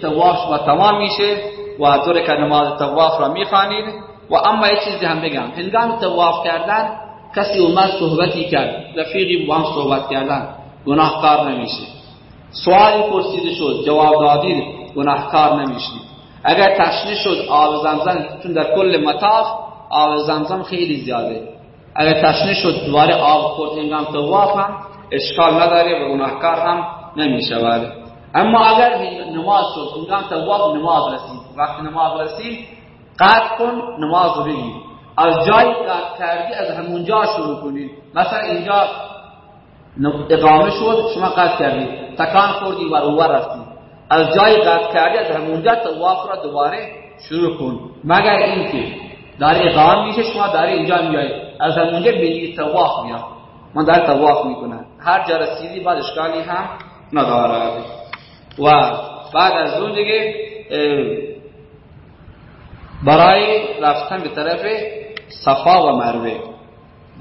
تواف و تمام میشه و طور که نماز تواف را می‌خوانید. و اما یه چیزی هم بگم. هنگام تواف کردن کسی اومد صحبتی کرد. رفیقی با هم صحبت کردن. گناهکار نمیشه. سوالی پرسیده شد. جواب دادید. گناهکار نمیشید. اگر تشنه شد آب زمزم چون در کل مطاف آب زمزم خیلی زیاده. اگر تشنه شد دوباره آب خورد هنگام تواف هم اشکال نداره و گناهکار هم نمی‌شود. اما اگر نماز شد هنگام تواف نماز رسید. وقتی نماز رسید قطع کن نماز رو بگیر. از جایی قطع کردی از همونجا شروع کنید مثلا اینجا اقامه شد شما قطع کردی. تکان خوردی و اوور رفتی. از جایی قطع کردی از همونجا تواف را دوباره شروع کن. مگر اینکه داری اقامه میشه شما داری اینجا میایی از همونجا به تواف میاد من در تواف می‌کنن هر جا رسیدی بعد اشکالی هم ندارد. و بعد از اون دیگه برای رفتن به طرف صفا و مروه.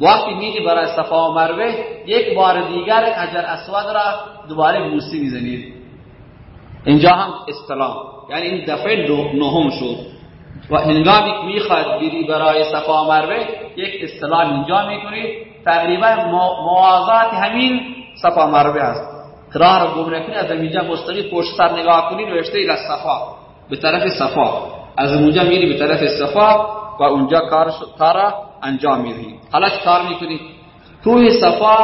وقتی میری برای صفا و مروه یک بار دیگر حجر اسود را دوباره بوسی می‌زنید اینجا هم استلام یعنی این دفعه نهم شد. و هنگامی که می‌خواد بری برای صفا مروه یک استلام اینجا می‌کنید تقریبا موازات همین صفا مروه است. راه رو گم از اینجا مستقیم پشت سر نگاه کنید نوشته الى صفا. به طرف صفا. از اونجا میری به طرف صفا و اونجا کار کار انجام می‌دهی حالا چه کار می‌کنی؟ کوه صفا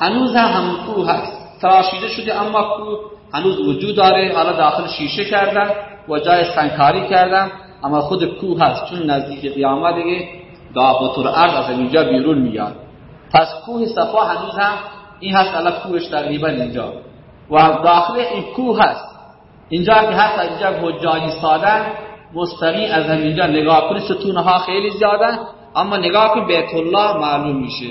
هنوز هم کوه هست. تراشیده شده اما کوه هنوز وجود داره. حالا داخل شیشه کردن و جای سنگکاری کردن. اما خود کوه هست. چون نزدیک قیامت دیگه دابط ارض از اینجا بیرون میاد. پس کوه صفا هنوز هم این هست. الان کوهش تقریبا اینجا. و داخل این کوه هست. اینجا که هست اینجا حجاجی سادن مستقیم از همینجا نگاه کنی ستونها خیلی زیاده. اما نگاه کن بیت الله معلوم میشه.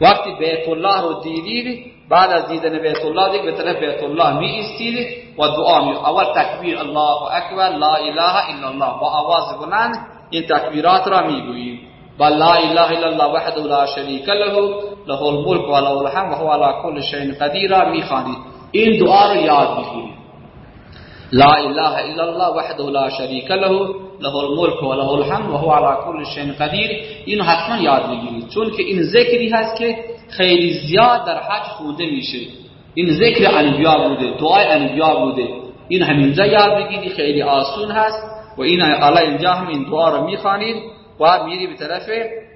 وقتی بیت الله رو دیدید بعد از دیدن بیت الله دیگه به طرف بیت الله می ایستید و دعا می اول تکبیر الله اکبر لا اله الا الله. با آواز بلند این تکبیرات را میگویید بل لا اله الا الله وحده لا شریک له له الملك و له الحمد و هو على كل شيء قدیر. را میخوانید این دعا رو یاد میگیرید لا اله الا الله وحده لا شریک له له الملك و له الحمد و هو على كل شيء قدیر. اینو حتما یاد بگیرید. چون که این ذکری هست که خیلی زیاد در حج خونده میشه. این ذکر انبیا بوده دعای انبیا بوده. این همینجا یاد بگیرید خیلی آسون هست. و این الا اینجا هم این دعا رو می‌خوانید. و میری به طرف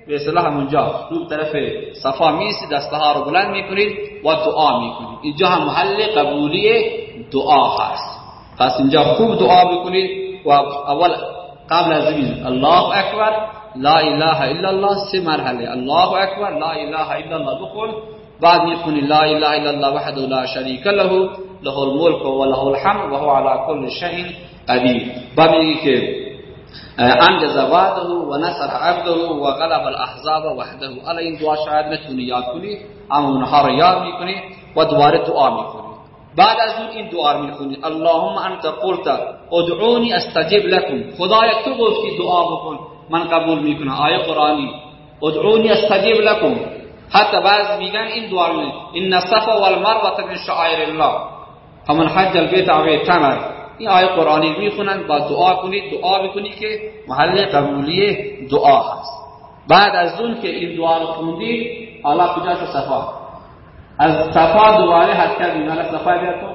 به اصطلاح همونجا رو طرف صفا میسی دستها رو بلند می‌کنید و دعا می‌کنید. اینجا هم محل قبولی دعا هست. پس اینجا خوب دعا بکنید. و اول قبل از این. الله اکبر لا اله الا الله سه مرحله. الله اکبر لا اله الا الله. بخون بعد میخونی لا اله الا الله وحده لا شریک له له الملك و له الحمد و هو على كل شيء قدیر. بعد میگی که انجز وعده و نصر عبده و غلب الاحزاب وحده. الا این دعا شاید نتونی یاد کنی اما اونها رو یاد میکنی و دوباره دعا میکنی. بعد از اون این دعا می‌خونی. اللهم انت قلت ادعوني استجب لكم خدایا تو گفتی دعا بکن. من قبول می‌کنم. آیه قرآنی. ادعوني استجب لكم حتی بعض میگن این دعا می ان الصفا والمروه من شعائر الله. فمن حج البيت او اعتمر این آیه قرآنی می‌خونن. با دعا کنید. دعا بکنید که محل قبولی دعا هست. بعد از اون که این دعا رو خوندید حالا کجا صفا؟ از صفا دوباره حرکت این حالا صفا بیا تو.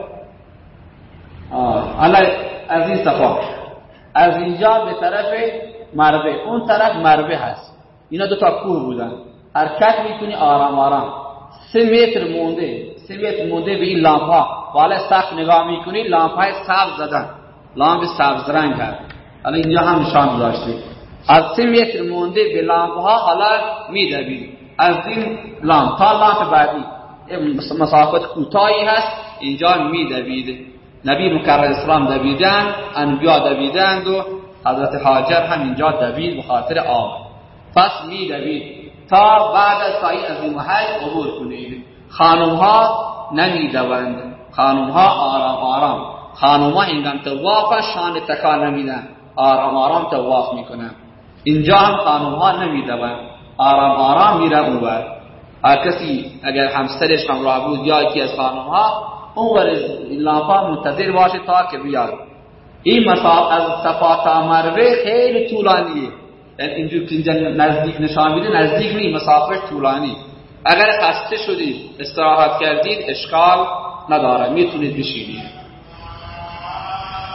حالا از این صفا. از اینجا به طرف مربه اون طرف مربه هست. اینا دو تا کوه بودن. حرکت می‌کنی آرام آرام. سه متر مونده. سه متر مونده به این لامپ ها بالا سخت نگاه می‌کنی لامپ های سبز زدن. لامپ سبز رنگ هست. حالا اینجا هم نشان گذاشته از سه متر مونده به لامپ حالا میدوید از این لامپ تا لامپ بعدی. مسافت کوتاهی هست. اینجا میدوید نبی مکرم اسلام دویدن انبیا دویدند و حضرت حاجر هم اینجا دوید بخاطر آب. پس میدوید. تا بعد از سایی از محل عبور کنید. خانم ها نمی‌دوند. خانم ها آرام. آرام خانم ها هنگام تواف شان تکان نمیدن. آرام آرام تواف می‌کنن. اینجا هم خانم ها نمی‌دوند. آرام آرام میره اونور. هر کسی اگر همسرش همراه بود یا یکی از خانم ها اونور لامپا منتظر باشه تا که بیاد. این مسافت از صفا تا مروه خیلی طولانیه. یعنی اینجور که نزدیک نشان میده نزدیک نی مسافت طولانی. اگر خسته شدید استراحت کردید اشکال نداره می‌تونید بشینید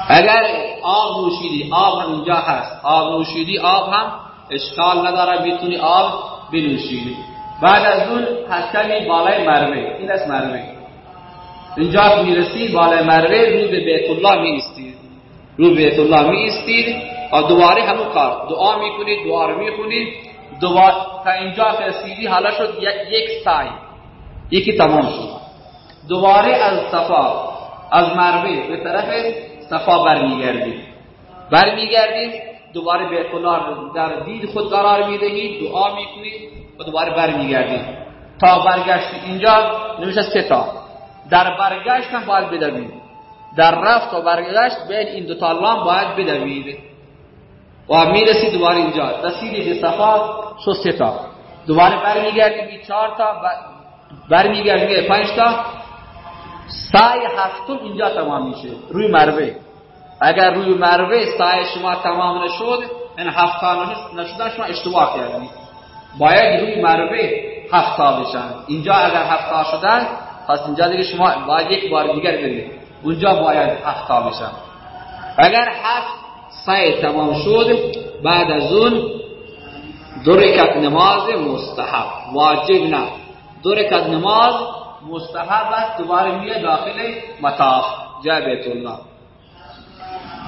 اگر آب نوشیدی آب هم اینجا هست. آب نوشیدی آب هم اشکال نداره می‌تونی آب بنوشیدی بعد از اون حکمی بالای مروه. این از مروه. اینجا می‌رسی بالای مروه رو به بیت الله می استید رو بیت الله می استید و دوباره همون کار. دعا می‌کنید دعا رو می‌خونید. دوباره تا اینجا که رسیدی حالا شد یک سای یکی تمام شد. دوباره از صفا از مروه به طرف صفا برمیگردید. برمیگردید دوباره بیت الله در دید خود قرار می‌دهید. دعا می‌کنید. و دوباره برمیگردید تا برگشت اینجا نمیشه سه تا. در برگشت هم باید بدوید در رفت و برگشت بین این دو تا لام باید بدوید و می‌رسی دوباره اینجا. رسیدی به صفا شو سه تا. دوباره برمیگردی بی چهار تا برمیگردی به پنج تا. سای هفتم اینجا تمام میشه. روی مروه. اگر روی مروه سای شما تمام نشد این هفت تا نشدن شما اشتباه کردید. باید روی مروه تا بشن. اینجا اگر تا شدن پس اینجا دیگه شما باید یک بار دیگر برید. اونجا باید تا بشن. اگر هفت سعی تمام شد بعد از اون دو نماز مستحب. واجب نه. دو نماز مستحب است دوباره میه داخل مطاف. جای بیت الله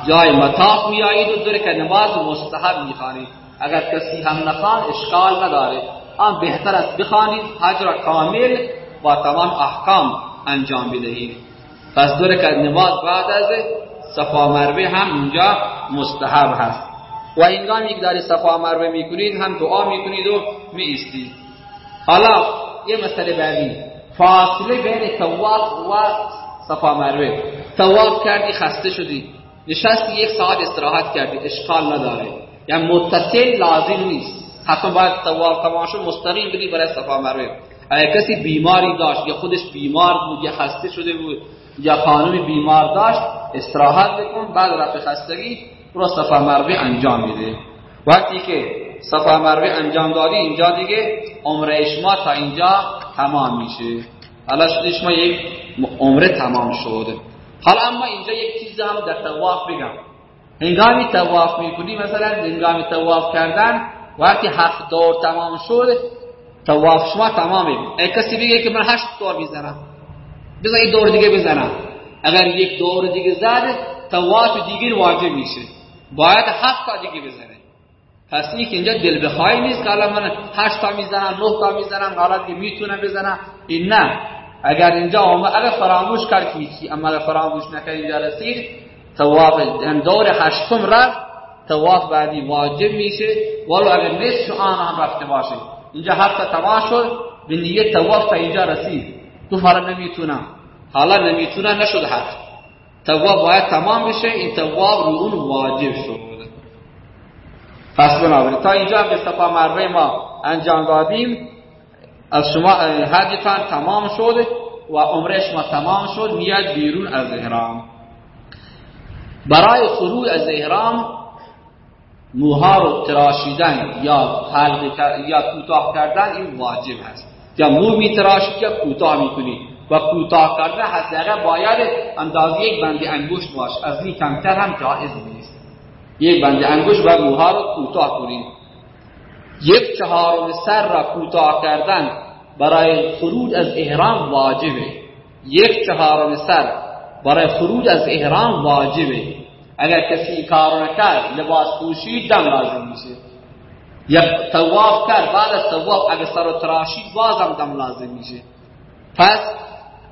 جای مطاف میایید و دو نماز مستحب می‌خوانید. اگر کسی هم نخوان اشکال نداره. آن بهتر است بخوانید حج را کامل با تمام احکام انجام بدهید. پس دو رکعت نماز بعد از صفا مروه هم اینجا مستحب هست. و که داری صفا مروه می‌کنید هم دعا می‌کنید و میایستید. حالا یه مسئله بعدی. فاصله بین تواف و صفا مروه. تواف کردی خسته شدی. نشستی یک ساعت استراحت کردی. اشکال نداره. یعنی متصل لازم نیست. حتی باید تواف تمام شد مستقیم بری برای صفا مروه. اگر کسی بیماری داشت یا خودش بیمار بود یا خسته شده بود یا خانم بیمار داشت استراحت بکن بعد رفت خستگی رو صفا مروه انجام میده. وقتی که صفا مروه انجام دادی اینجا دیگه عمره شما تا اینجا تمام میشه. حالا شده شما یک عمره تمام شده. حالا اما اینجا یک چیز هم در تواف بگم. هنگامی تواف می‌کنی مثلا هنگامی تواف کردن وقتی هفت دور تمام شد تواف شما تمامه ای کسی بگه که من هشت دور می‌زنم. بذار این دور دیگه بزنم. اگر یک دور دیگه زد تواف دیگه واجب میشه. باید هفت تا دیگه بزنه. پس این که اینجا دل بخواهی نیست که حالا من هشت تا می‌زنم نه تا می‌زنم حالا دیگه می‌تونم بزنم. این نه. اگر اینجا اگر فراموش کرد هیچی اما اگر فراموش نکرد اینجا رسید. تواف دور هشتم رفت تواف بعدی واجب میشه. ولو اگر نصف آن هم رفته باشه. اینجا هفت تمام شد به نیت تواف تا اینجا رسید. تو فرا نمی‌تونم. حالا نمی‌تونم نشد هفت تواف باید تمام بشه این تواف رو اون واجب شد. پس بنابراین تا اینجا به صفا مروه ما انجام دادیم. از شما حجتان تمام شد و عمره شما تمام شد. میاد بیرون از احرام. برای خروج از احرام موها رو تراشیدن یا حلق یا کوتاه کردن این واجب هست. یا مو می تراشید یا کوتاه می‌کنی. و کوتاه کردن حداقل باید اندازه یک بند انگشت باش. از این کمتر هم جایز نیست. یک بند انگشت و موها رو کوتاه کنید یک چهارم سر را کوتاه کردن برای خروج از احرام واجبه. یک چهارم سر برای خروج از احرام واجبه. اگر کسی کار نکرد لباس پوشید دم لازم میشه. یا تواف کرد بعد از تواف اگر سر و تراشید بازم دم لازم میشه. پس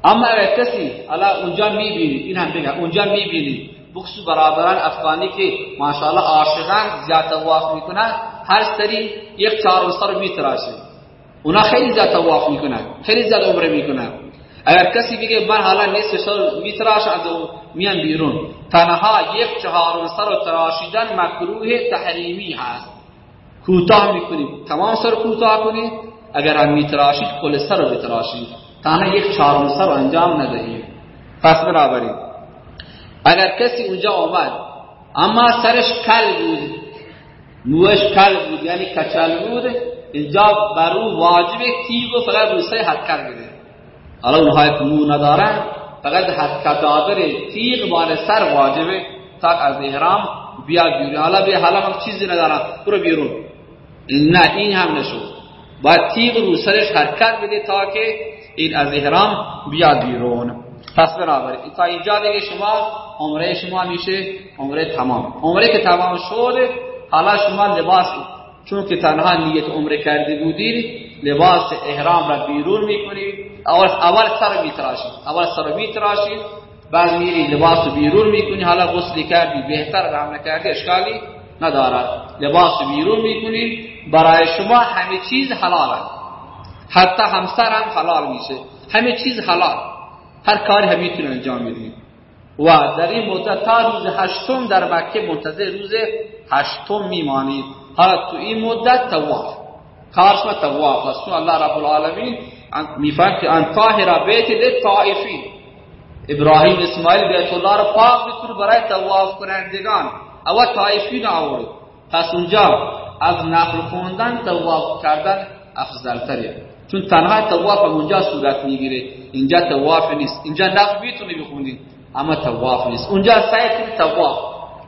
اما اگر کسی حالا اونجا می‌بینید این هم بگم اونجا می‌بینید بخصوص برادران افغانی که ماشاءالله عاشقان زیاد تواف می‌کنن هر سری یک چهار سر میتراشه اونا خیلی زیاد تواف می‌کنن خیلی زیاد عمره می‌کنن. اگر کسی بگه من حالا نصف سر میتراشه از میان بیرون تنها یک چهارم سر و تراشیدن مکروه تحریمی هست کوتاه می‌کنیم تمام سر کوتاه کنید اگر هم میتراشید کل سر رو بتراشید تنها یک چهارم سر انجام ندهید پس بنابراین اگر کسی اونجا آمد اما سرش کل بود موش کل بود یعنی کچل بود اینجا بر واجب تیگ و فقط روسه حرکت بده حالا اونها که مو ندارن فقط حرکت دادر تیغ بال سر واجبه. تا از احرام بیاد بیرون. حالا بیا حالا من چیزی ندارم. برو بیرون. نه این هم نشد. باید تیغ رو سرش حرکت بده تا که این از احرام بیاد بیرون. پس بنابراین تا اینجا دیگه شما عمره شما میشه عمره تمام. عمره که تمام شد حالا شما لباس چون که تنها نیت عمره کرده بودید لباس احرام را بیرون می‌کنید اول اول سر میتراشید اول سر میتراشید بعد میری لباس بیرون می‌کنی. حالا غسل کردی بهتر رحم نکردی اشکالی ندارد. لباس بیرون می‌کنی. برای شما همه چیز حلال حتی همسر هم حلال میشه. همه چیز حلال. هر کاری هم می‌تونه انجام بدید و در این مدت تا روز هشتم در مکه منتظر روز هشتم میمانید. حالا تو این مدت تواف. است الله رب العالمین. میفرد که ان طاهر بیت للطائفین. ابراهیم اسماعیل بیت الله رو پاک بکنه برای تواف کنندگان. او طائفین آورد. پس اونجا از نفل خوندن تواف کردن افضل تره چون تنها تواف اونجا صورت می‌گیره. اینجا تواف نیست. اینجا نفل می‌تونی بخونید اما تواف نیست. اونجا سعی کنید تواف.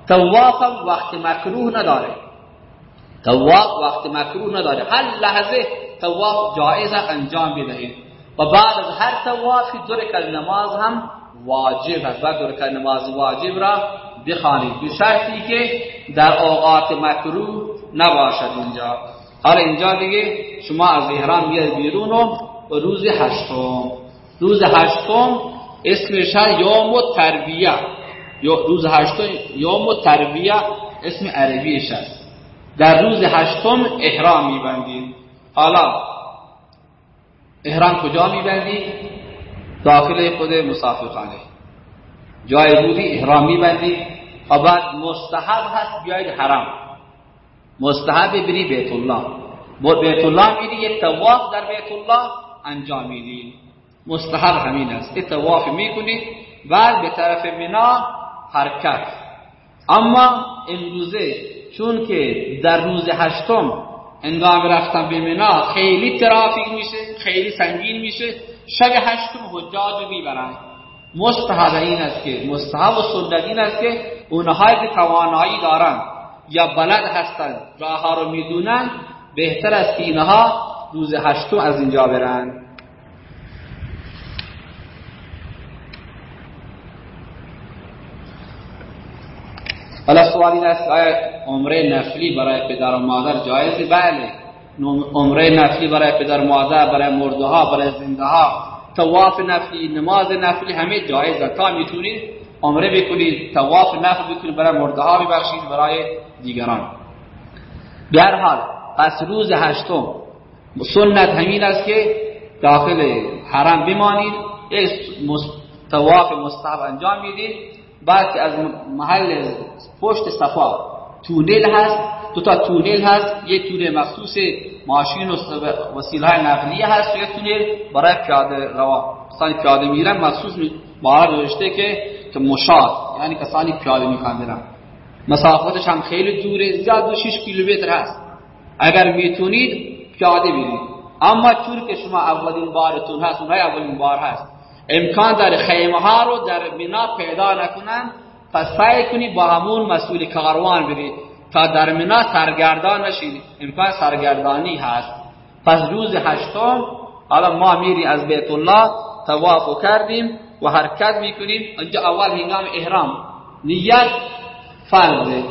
تواف وقت مکروه نداره. تواف وقت مکروه نداره. هر لحظه تواف جایزه انجام بدهید و بعد از هر توافی دو رکعت نماز هم واجب است. و دو رکعت نماز واجب را بخوانید. به شرطی که در اوقات مکروه نباشد اینجا. حالا اینجا دیگه شما از احرام میاد بیرون و روز هشتم. روز هشتم اسمش یوم تربیه روز هشتم یوم تربیه اسم عربیش است. در روز هشتم احرام میبندید. حالا احرام کجا میبندید داخل خود مسافرخانه. جای بودی احرام میبندید و بعد مستحب هست بیاید حرام. مستحب بری بیت الله بیت الله میری یک تواف در بیت الله انجام می‌دید مستحب همین است. تواف می‌کنید بعد به طرف منا حرکت. اما امروزه چون که در روز هشتم انگام رفتن به منا خیلی ترافیک میشه خیلی سنگین میشه. شب هشتم حجاج می‌برن. مستحب این است که مستحب و سنت این است که اونهایی که توانایی دارن یا بلد هستن راه رو می‌دونن بهتر است که اینها روز هشتم از اینجا برن. حالا سوال این است آیا عمره نفلی برای پدر و مادر جایز بله. عمره نفلی برای پدر و مادر برای مرده ها برای زنده ها. تواف نفلی نماز نفلی همه جایز تا می‌تونید عمره بکنید تواف نفل بکنید برای مرده ها ببخشید برای دیگران. در حال پس روز هشتم. سنت همین است که داخل حرم بمانید. تواف مستحب انجام می‌دید. بعد از محل پشت صفا تونل هست دو تا تونل هست. یه تونل مخصوص ماشین و وسیله نقلیه هست و یه تونل. برای پیاده روا کسانی پیاده میرن مخصوص بالا نوشته که که مشاد یعنی کسانی پیاده می‌خوان برن. مسافتش هم خیلی دوره زیاد دو 6 کیلومتر هست. اگر می‌تونید پیاده برید اما چون که شما اولین بارتون هست اونهای اولین بار هست. امکان داره خیمه ها رو در منا پیدا نکنن پس سعی کنید با همون مسئول کاروان برید تا در منا سرگردان نشید امکان سرگردانی هست. پس روز هشتم حالا ما میری از بیت الله تواف کردیم و حرکت می‌کنیم. اینجا اول هنگام احرام. نیت فرضه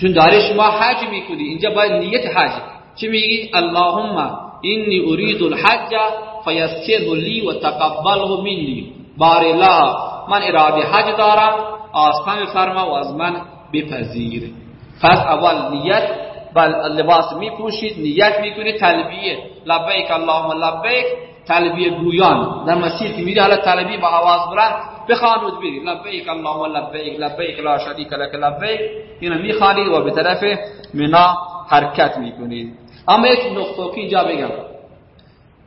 چون داره شما حج می‌کنی. اینجا باید نیت حج. چی میگی؟ اللهم اینی اريد الحج فیسره لی و تقبله منی بار الله من اراده حج دارم آسان فرما و از من بپذیر پس اول نیت بل لباس می پوشید نیت می‌کنید تلبیه لبیک اللهم لبیک تلبیه گویان در مسیر که میری حالا تلبیه با آواز بلند بخوانود بری لبیک اللهم لبیک لبیک لا شریک لك لبیک اینو می‌خوانید و به طرف منا حرکت می‌کنید اما یک نقطه که اینجا بگم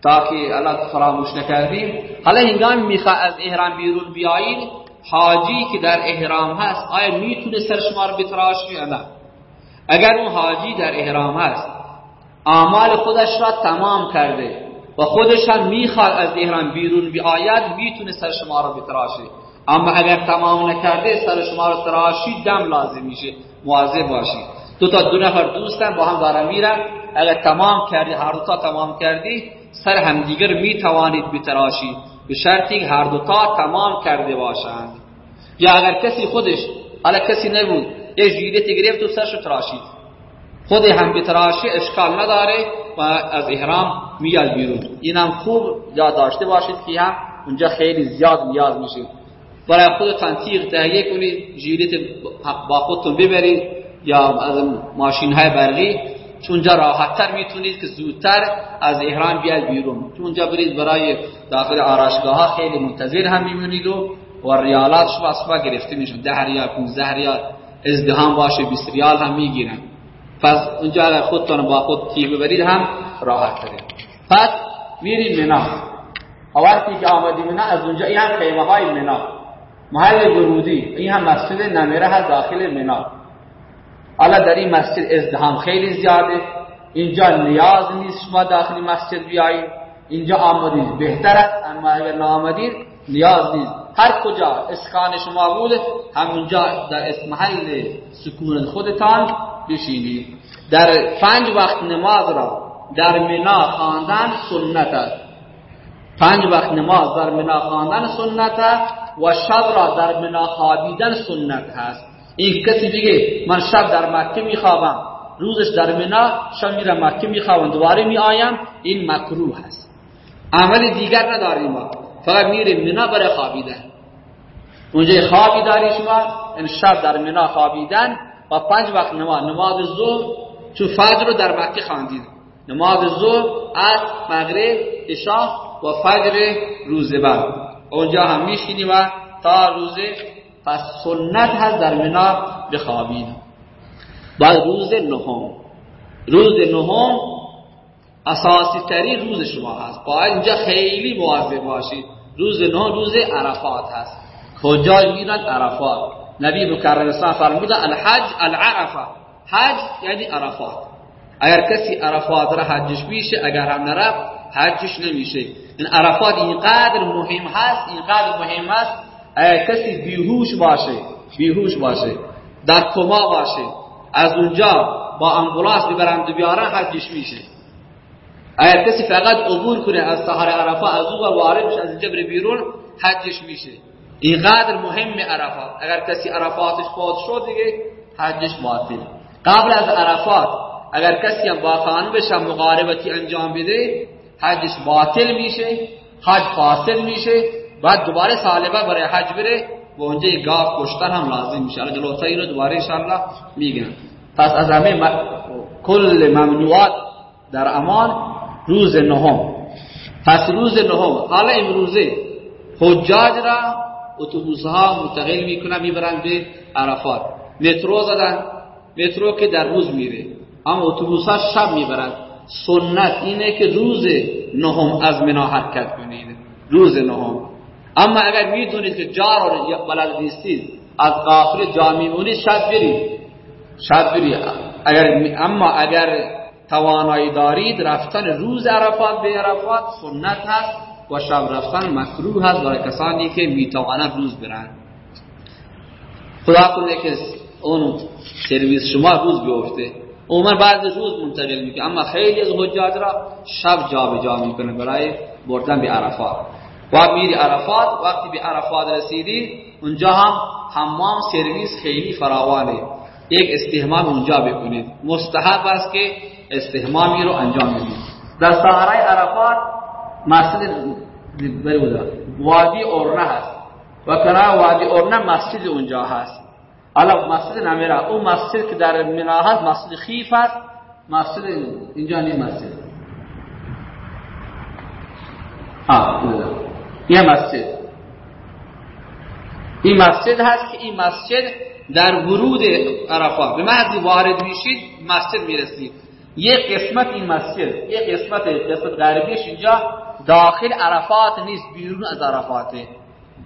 تا که الله فراموش نکردیم حالا هنگام میخوا از احرام بیرون بیایید حاجی که در احرام هست آیا می‌تونه سر شما رو بتراشی یا نه. اگر اون حاجی در احرام هست اعمال خودش را تمام کرده و خودش هم می‌خواد از احرام بیرون بیاید می‌تونه سر شما رو بتراشه. اما اگر تمام نکرده سر شما رو تراشی دم لازم میشه مواظب باشید دو تا دو نفر دوستن با هم دارن میرن اگر تمام کردی هر دو تا تمام کردی سر همدیگر می توانید بتراشید به شرطی هر دوتا تمام کرده باشند. یا اگر کسی خودش حالا کسی نبود یه جیرتی گرفت و سرشو تراشید. خود هم بتراشی اشکال نداره و از احرام میاد بیرون. اینم خوب یاد داشته باشید که هم اونجا خیلی زیاد نیاز میشه برای خودتان تیغ تهیه کنید جیرت با خودتون ببرید یا از ماشین های برقی. چون اونجا راحتتر می‌تونید که زودتر از احرام بیاید بیرون. چون اونجا برید برای داخل آراشگاه ها خیلی منتظر هم میمونید و و ریالات شما اصلا گرفته میشون ده ریال 15 ریال. ازدهام باشه 20 ریال هم می‌گیرن. پس اونجا اگر خودتون با خود تیر ببرید هم راحت تره. پس میرید منا وقتی که آمدی منا از اونجا این هم خیمه های منا محل ورودی. این هم مسجد نمیره هست داخل منا حالا در این مسجد ازدهام خیلی زیاده. اینجا نیاز نیست شما داخل مسجد بیایید. اینجا آمدید بهتر است اما اگر نامدید نیاز نیست. هر کجا اسکان شما بود همونجا در محل سکون خودتان بشینید. در پنج وقت نماز را در منا خواندن سنت است. پنج وقت نماز در منا خواندن سنت است و شب را در منا خوابیدن سنت هست. این کسی بگه من شب در مکه میخوابم. روزش در منا شب میرم مکه میخوابم. دوباره میآیم این مکروه هست. عمل دیگر نداریم ما. فقط میریم منا برای خوابیدن. اونجا خوابی داری شما این شب در منا خوابیدن و پنج وقت نماز نماز ظهر چون فجر رو در مکه خواندید. نماز ظهر از مغرب عشاء و فجر روز بعد. اونجا هم میشینی و تا روز پس سنت هست در منا بخوابید بعد روز نهم. روز نهم اساسی تری روز شما هست. باید اینجا خیلی مواظب باشید. روز نهم روز عرفات هست. کجا میرن عرفات. نبی مکرم اسلام فرمودن الحج العرفه حج یعنی عرفات. اگر کسی عرفات را حجش میشه اگر هم نرفت حجش نمیشه. این عرفات اینقدر مهم هست اینقدر مهم هست اگر کسی بیهوش باشه بیهوش باشه در کما باشه از اونجا با امبولانس ببرند بیارن حجش میشه. اگر کسی فقط عبور کنه از سحر عرفات از اون وارد بشه از بره بیرون حجش میشه. اینقدر مهم عرفات. اگر کسی عرفاتش فوت شد دیگه حجش باطل. قبل از عرفات اگر کسی هم با خانمش مقاربتی انجام بده حجش باطل میشه حج فاصل میشه. بعد دوباره سالبه برای حج بره و اونجا گاف کشتن هم لازم میشه. الان جلوتر اینو دوباره انشاءالله میگن پس از همه کل ممنوعات در امان روز نهم. پس روز نهم حالا امروزه حجاج را اتوبوس ها منتقل می‌کنن می‌برن به عرفات. مترو زدن مترو که در روز میره. اما اتوبوس ها شب می‌برن. سنت اینه که روز نهم از منا حرکت کنید. روز نهم. اما اگر می‌دونید که جا رو بلد نیستید از قافله جا میمونید شب برید. شب برید. اگر اما اگر توانایی دارید رفتن روز عرفات به عرفات سنت هست و شب رفتن مکروه هست برای کسانی که می‌توانند روز برن خدا کنه که اون سرویس شما روز بیفته. عمر بعد روز منتقل می‌کنه اما خیلی از حجاج را شب جا به جا می‌کنه برای بردن به عرفات. و میری عرفات وقتی به عرفات رسیدی اونجا هم حمام سرویس خیلی فراوانه. یک استحمام اونجا بکنید مستحب است که استحمامی رو انجام بدید در صحرای عرفات مسجد وادی اورنه هست. و کنار وادی اورنه مسجد اونجا هست. حالا مسجد نمیره. اون مسجد که در منا هست مسجد خیف هست مسجد اینجا نیست مسجد. ها یه مسجد. این مسجد هست که این مسجد در ورود عرفات. به محضی وارد میشید مسجد می‌رسید. یک قسمت این مسجد یک قسمت قسمت غربیش اینجا داخل عرفات نیست بیرون از عرفاته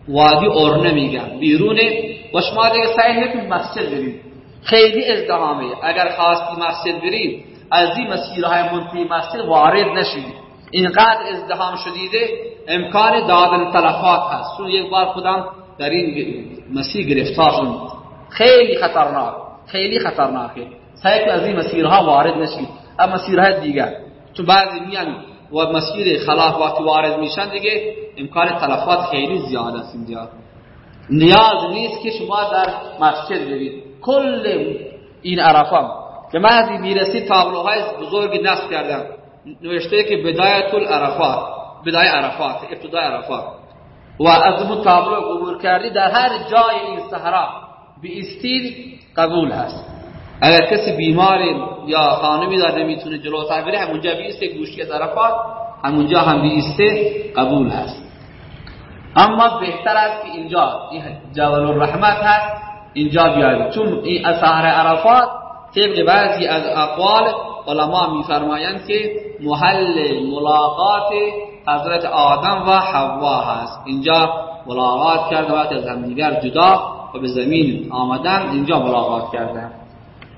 وادی اورنه میگن. بیرونه و شما دیگه سعی مسجد برید. خیلی ازدهامه اگر خواستی مسجد برید از این مسیرهای منتی مسجد وارد نشید. اینقدر ازدهام شدیده امکان دادن تلفات هست. چون یک بار خودم در این مسیر گرفتار شد خیلی خطرناک. خیلی خطرناکه. سعی از این مسیرها وارد نشید. اما مسیرهای دیگر. چون بعضی میان و مسیر خلاف وقتی وارد میشن دیگه امکان تلفات خیلی زیاد است اینجا. نیاز نیست که شما در مسجد برید کل این عرفه که بعضی می‌رسید تابلوهای بزرگی نصب کردن. نوشته که بدایت العرفات. بدای عرفات ابتدای عرفات. و از تابلو عبور کردی در هر جای این صحرا به استید قبول هست. اگر کسی بیمار یا خانمی داره نمی‌تونه جلوتر بره همونجا بیسته گوشی طرفات همونجا هم بیسته قبول هست. اما بهتر است که اینجا این جبل الرحمت هست اینجا بیاید چون این اصحار عرفات طبق بعضی از اقوال علما میفرمایند که محل ملاقات حضرت آدم و حوا هست. اینجا ملاقات کرده وقتی از همدیگر جدا و به زمین آمدن اینجا ملاقات کردن.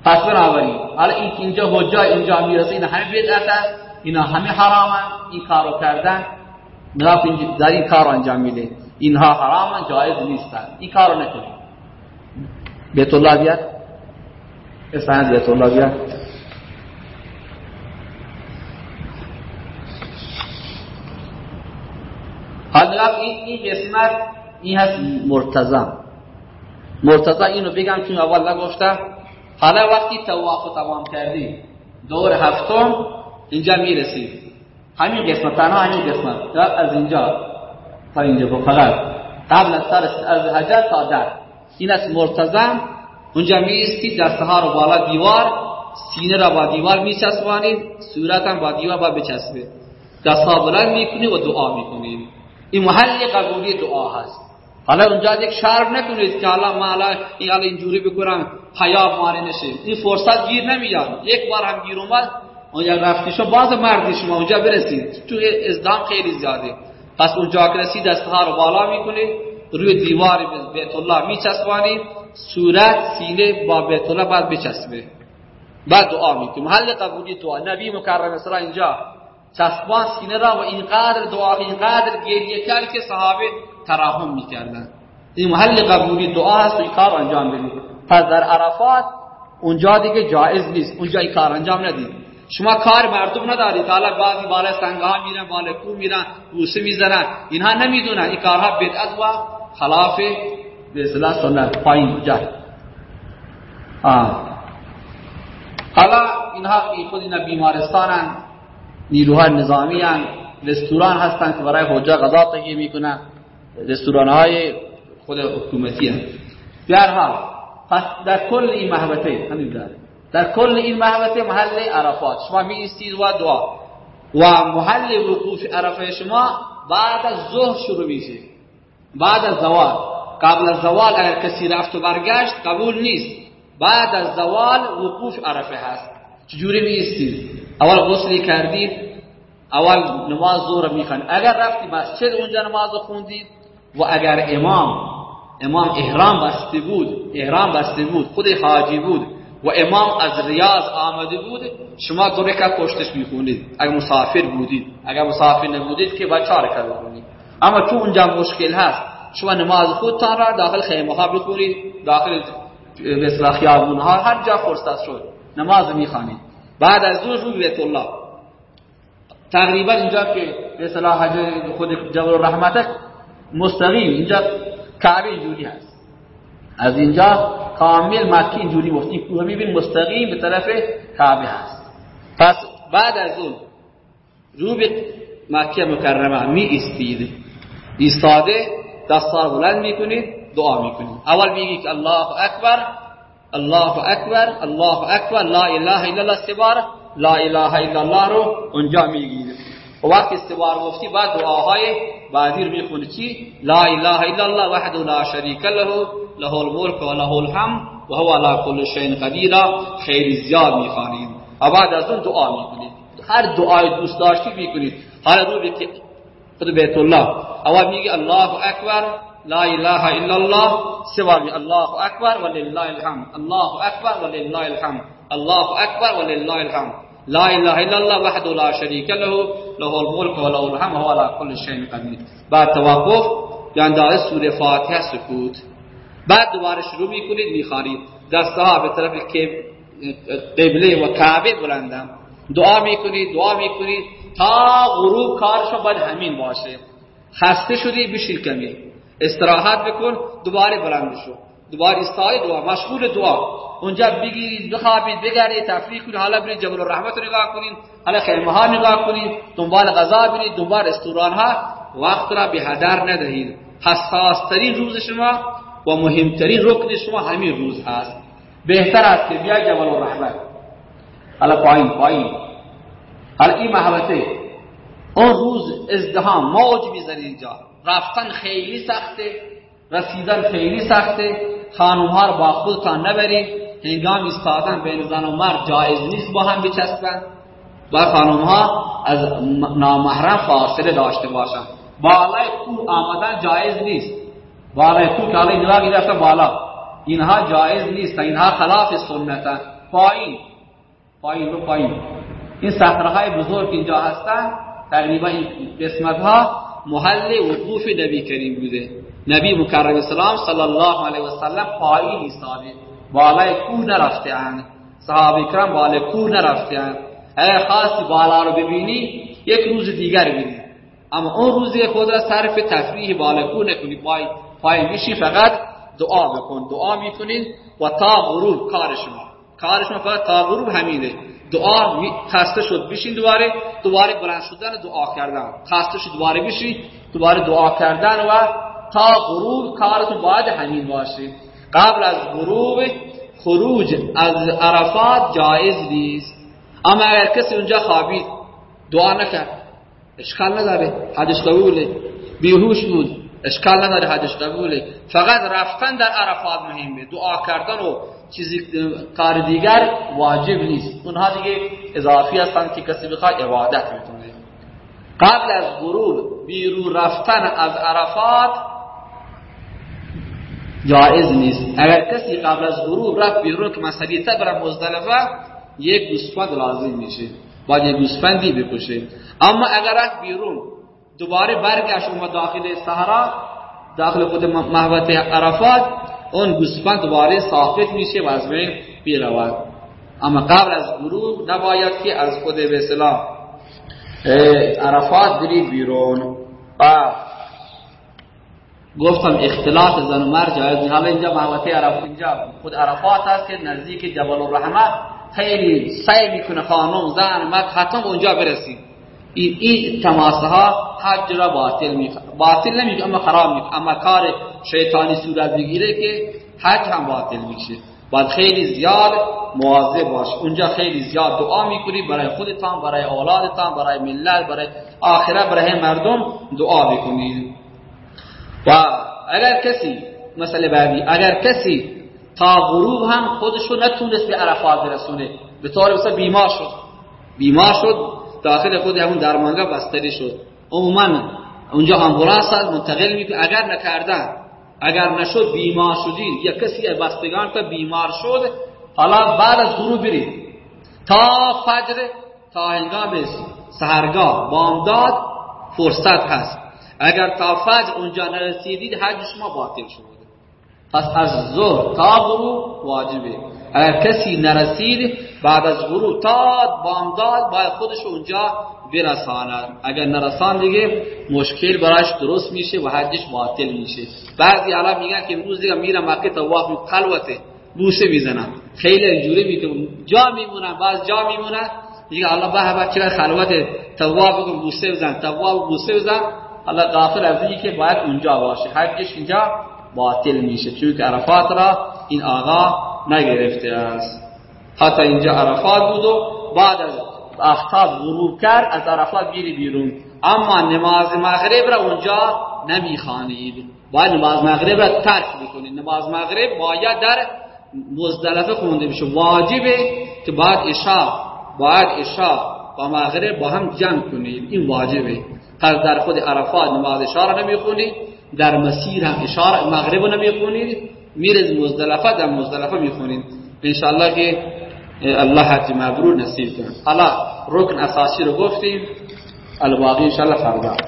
پس بنابراین حالا این اینجا حجا اینجا می‌رسه این همه بدعت است اینا همه حرامن این کارو کردن نگاه در این کار انجام میده. اینها حرامن جایز نیستن. این کارو نکنید. بیت الله بیاد. اسفند بیت الله بیاد. حالا این این قسمت این هست مرتضم مرتضا اینو بگم چون اول نگفتم حالا وقتی تواف تمام کردی دور هفتم اینجا می‌رسی. همین قسمت تنها همین قسمت. از اینجا. تا اینجا فقط. قبل از سر از حجر تا در. این از مرتزم اونجا می استی دسته ها رو بالا دیوار. سینه را با دیوار می چسبانید صورت هم با دیوار با بچسبه دست ها بلند می‌کنی و دعا می‌کنید این محل قبولی دعا هست. حالا اونجا یک شرم نکنید که حالا ما حالا این حالا اینجوری بکنم حیا مانع نشه این فرصت گیر نمیاد. یک بار هم گیر اومد اونجا رفتی شما باز مردی شما اونجا برسید تو ازدام خیلی زیاده. پس اونجا که رسید دست ها رو بالا می‌کنید. روی دیوار بیت الله میچسبانید. صورت سینه با بیت الله بعد بچسبه. بعد دعا می‌کنید محل قبولی دعا. نبی مکرم اسرا اینجا. چسبان سینه را و اینقدر دعا اینقدر گریه کرد که صحابه تراحم می‌کردن. این محل قبولی دعا هست و این کار انجام بدید. پس در عرفات اونجا دیگه جایز نیست. اونجا این کار انجام ندید. شما کار مردم ندارید. حالا بعضی بالا سنگ ها میرن بالا کو میرن بوسه می‌زنن. اینها نمی‌دونن. این کارها بدعت و خلاف به اصطلاح سنت. پایین جا. حالا اینها خود اینا بیمارستانن. نیروهای نظامی هن رستوران هستن که برای حجا غذا تهیه می‌کنن. رستوران های خود حکومتی هست در حال پس در کل این محبته همین در در کل این محبته محل عرفات. شما می استید و دعا. و محل وقوف عرفه شما بعد از ظهر شروع میشه. بعد از زوال. قبل از زوال اگر کسی رفت و برگشت قبول نیست. بعد از زوال وقوف عرفه هست. چجوری می استید اول غسلی کردید اول نماز ظهر می‌خوان اگر رفتی مسجد اونجا نماز خوندید. و اگر امام امام احرام بسته بود احرام بسته بود خود حاجی بود و امام از ریاض آمده بود شما دو رکعت پشتش می‌خونید اگر مسافر بودید اگر مسافر نبودید که با چهار رکعت بخونید. اما چون اونجا مشکل هست. شما نماز خودتان را داخل خیمه ها بخونید داخل مثل خیابون ها هر جا فرصت شد نماز می‌خوانید. بعد از دو رو بیت الله. تقریبا اینجا که به اصطلاح خود جبل الرحمت مستقیم اینجا کعبه اینجوری هست. از اینجا کامل مکی اینجوری مفت این کوه میبین مستقیم به طرف کعبه هست. پس بعد از اون رو به مکرمه می ایستید. ایستاده دستار بلند می‌کنید دعا می‌کنید. اول میگی که الله اکبر الله اکبر الله اکبر لا اله الا الله سبار لا اله الا الله رو اونجا میگید وقتی استوار گفتی بعد دعاهای بعدی رو میخونی چی لا اله الا الله وحده لا شریک له له الملك و له الحمد و هو على كل شيء قدیر خیلی زیاد میخوانید و بعد از اون دعا میکنید هر دعای دوست داشتی میکنید حالا رو به بیت الله اول میگی الله اکبر لا اله الا الله سوار الله اکبر ولله الحمد. الله اکبر ولله الحمد. الله اکبر ولله الحمد. لا اله الا الله وحده لا شريك له. له الملك وله الحمد وهو على كل شيء قدير. بعد توقف یعنی سوره فاتحه سکوت. بعد دوباره شروع می‌کنید می‌خوانید دستها به طرف قبله و کعبه بلندم. دعا می‌کنید دعا می‌کنید تا غروب کارشو باید همین باشه. خسته شدی بشیر کمی. استراحت بکن دوباره بلند شو. دوباره استای دعا مشغول دعا. اونجا بگیرید بخوابید بگردید تفریح کنید حالا برید جبل الرحمت رو نگاه کنید حالا خیمه ها نگاه کنید دنبال غذا برید دنبال استوران ها. وقت را به هدر ندهید. حساس ترین روز شما و مهمترین رکن شما همین روز هست. بهتر است که بیا جبل الرحمت. حالا پایین پایین. حالا این محبته اون روز ازدهام موج می‌زنی اینجا. رفتن خیلی سخته رسیدن خیلی سخته خانوم ها رو با خودتان نبرید هنگام ایستادن بین زن و مرد جایز نیست با هم بچسبن. با خانوم ها از نامحرم فاصله داشته باشن. بالای کو آمدن جایز نیست. بالای کو که حالا اینها بالا. اینها جایز نیست اینها خلاف سنت پایین. پایین رو پایین. این صحراهای بزرگ اینجا هستن. تقریبا این قسمت ها محل وقوف نبی کریم بوده. نبی مکرم اسلام صلی الله علیه و سلم پایین ایستاده. بالای کوه نرفته اند. صحابه کرام بالای کوه نرفته اند. اگر خواستی بالا رو ببینی یک روز دیگر ببینی اما اون روزی خود را صرف تفریح بالای کوه نکنی. پای پای میشی فقط دعا بکن. دعا می‌کنین و تا غروب کار شما. کار شما فقط تا غروب همینه. دعا خسته شد. بشین دوباره. دوباره بلند شدن دعا کردن. خسته شد دوباره بشین. دوباره دعا کردن و تا غروب کارتون باید همین باشه. قبل از غروب خروج از عرفات جایز نیست. اما اگر کسی اونجا خوابید دعا نکرد. اشکال نداره. حدش قبوله بیهوش بود. اشکال نداره حدش قبوله. فقط رفتن در عرفات مهمه دعا کردن و چیزی کار دیگر واجب نیست. اونها دیگه اضافی هستن که کسی بخواد عبادت می‌تونه قبل از غروب بیرون رفتن از عرفات جایز نیست. اگر کسی قبل از غروب رفت بیرون که مسئله تبر مزدلفه یک گوسفند لازم میشه. باید یک گوسفندی بکشه. اما اگر رفت بیرون دوباره برگشت اومد داخل صحرا داخل خود محوط عرفات. اون گوسفند دوباره ساقط میشه و از بین بیرود اما قبل از غروب نباید که از خود به اصطلاح عرفات برید بیرون. گفتم اختلاط زن و مرد جایز حالا اینجا محوطه عرفات اینجا. خود عرفات هست که نزدیک جبل الرحمه خیلی سعی می‌کنه خانم زن مرد حتی اونجا برسید این این تماسه ها حج را باطل می باطل نمیگه اما خراب می‌کنه اما کار شیطانی صورت بگیره که حج هم باطل میشه. باید خیلی زیاد مواظب باش. اونجا خیلی زیاد دعا می‌کنی برای خودتان برای اولادتان برای ملت برای آخرت برای مردم دعا بکنید و اگر کسی مسئله بعدی اگر کسی تا غروب هم خودشو نتونست به عرفات برسونه به طور مثلا بیمار شد. بیمار شد داخل خود همون درمانگاه بستری شد. عموما اونجا آمبولانس منتقل می‌کنه اگر نکردن اگر نشد بیمار شدید یا کسی از بستگان تا بیمار شد. حالا بعد از غروب برید تا فجر تا هنگام سهرگاه بامداد فرصت هست. اگر تا فجر اونجا نرسیدید حج شما باطل شد پس از ظهر تا غروب واجبه. اگر کسی نرسید بعد از غروب تا بامداد باید خودش اونجا برساند. اگر نرسان دیگه مشکل برایش درست میشه و حجش باطل میشه. بعضی الان میگن که امروز دیگه میرم مکه طواف خلوته بوسه می‌زنن. خیلی اینجوری میگه. جا میمونن بعض جا میمونن. میگه الله به به چرا خلوت طواف بکن بوسه بزن طواف بوسه بزن. الله غافل از اینکه که باید اونجا باشه. حجش اینجا باطل میشه. چون که عرفات را این آقا نگرفته است. حتی اینجا عرفات بود و بعد از افتاب غروب کرد از عرفات بیری بیرون. اما نماز مغرب را اونجا نمی‌خوانید. باید نماز مغرب را ترک بکنید. نماز مغرب باید در مزدلفه خونده بشه. واجبه که باید اشاء باید اشاء و مغرب با هم جمع کنید. این واجبه. پس در خود عرفات نماز اشاء را نمی‌خونید. در مسیر هم اشاره مغرب رو نمی‌خونید. میرز مزدلفه در مزدلفه می‌خونید انشاءالله که الله حج مبرور نصیب کنه. حالا رکن اساسی رو گفتیم. الباقی انشاءالله فردا.